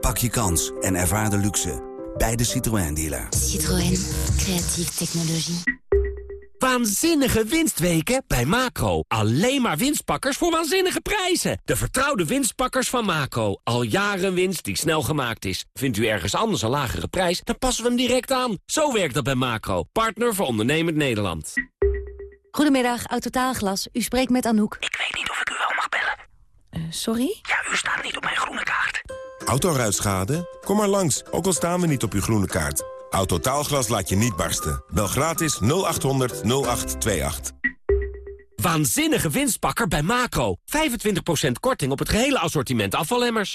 Pak je kans en ervaar de luxe bij de Citroën dealer. Citroën. Creatieve technologie. Waanzinnige winstweken bij Macro. Alleen maar winstpakkers voor waanzinnige prijzen. De vertrouwde winstpakkers van Macro. Al jaren winst die snel gemaakt is. Vindt u ergens anders een lagere prijs, dan passen we hem direct aan. Zo werkt dat bij Macro. Partner voor ondernemend Nederland. Goedemiddag, Autotaalglas. U spreekt met Anouk. Ik weet niet of ik u wel mag bellen. Sorry? Ja, u staat niet op mijn groene kaart. Autoruitschade? Kom maar langs, ook al staan we niet op uw groene kaart. Autotaalglas laat je niet barsten. Bel gratis 0800 0828. Waanzinnige winstpakker bij Macro. 25% korting op het gehele assortiment afvalemmers.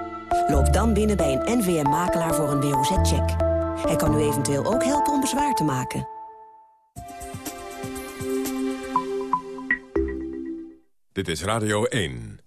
Loop dan binnen bij een NVM-makelaar voor een WOZ-check. Hij kan u eventueel ook helpen om bezwaar te maken. Dit is Radio 1.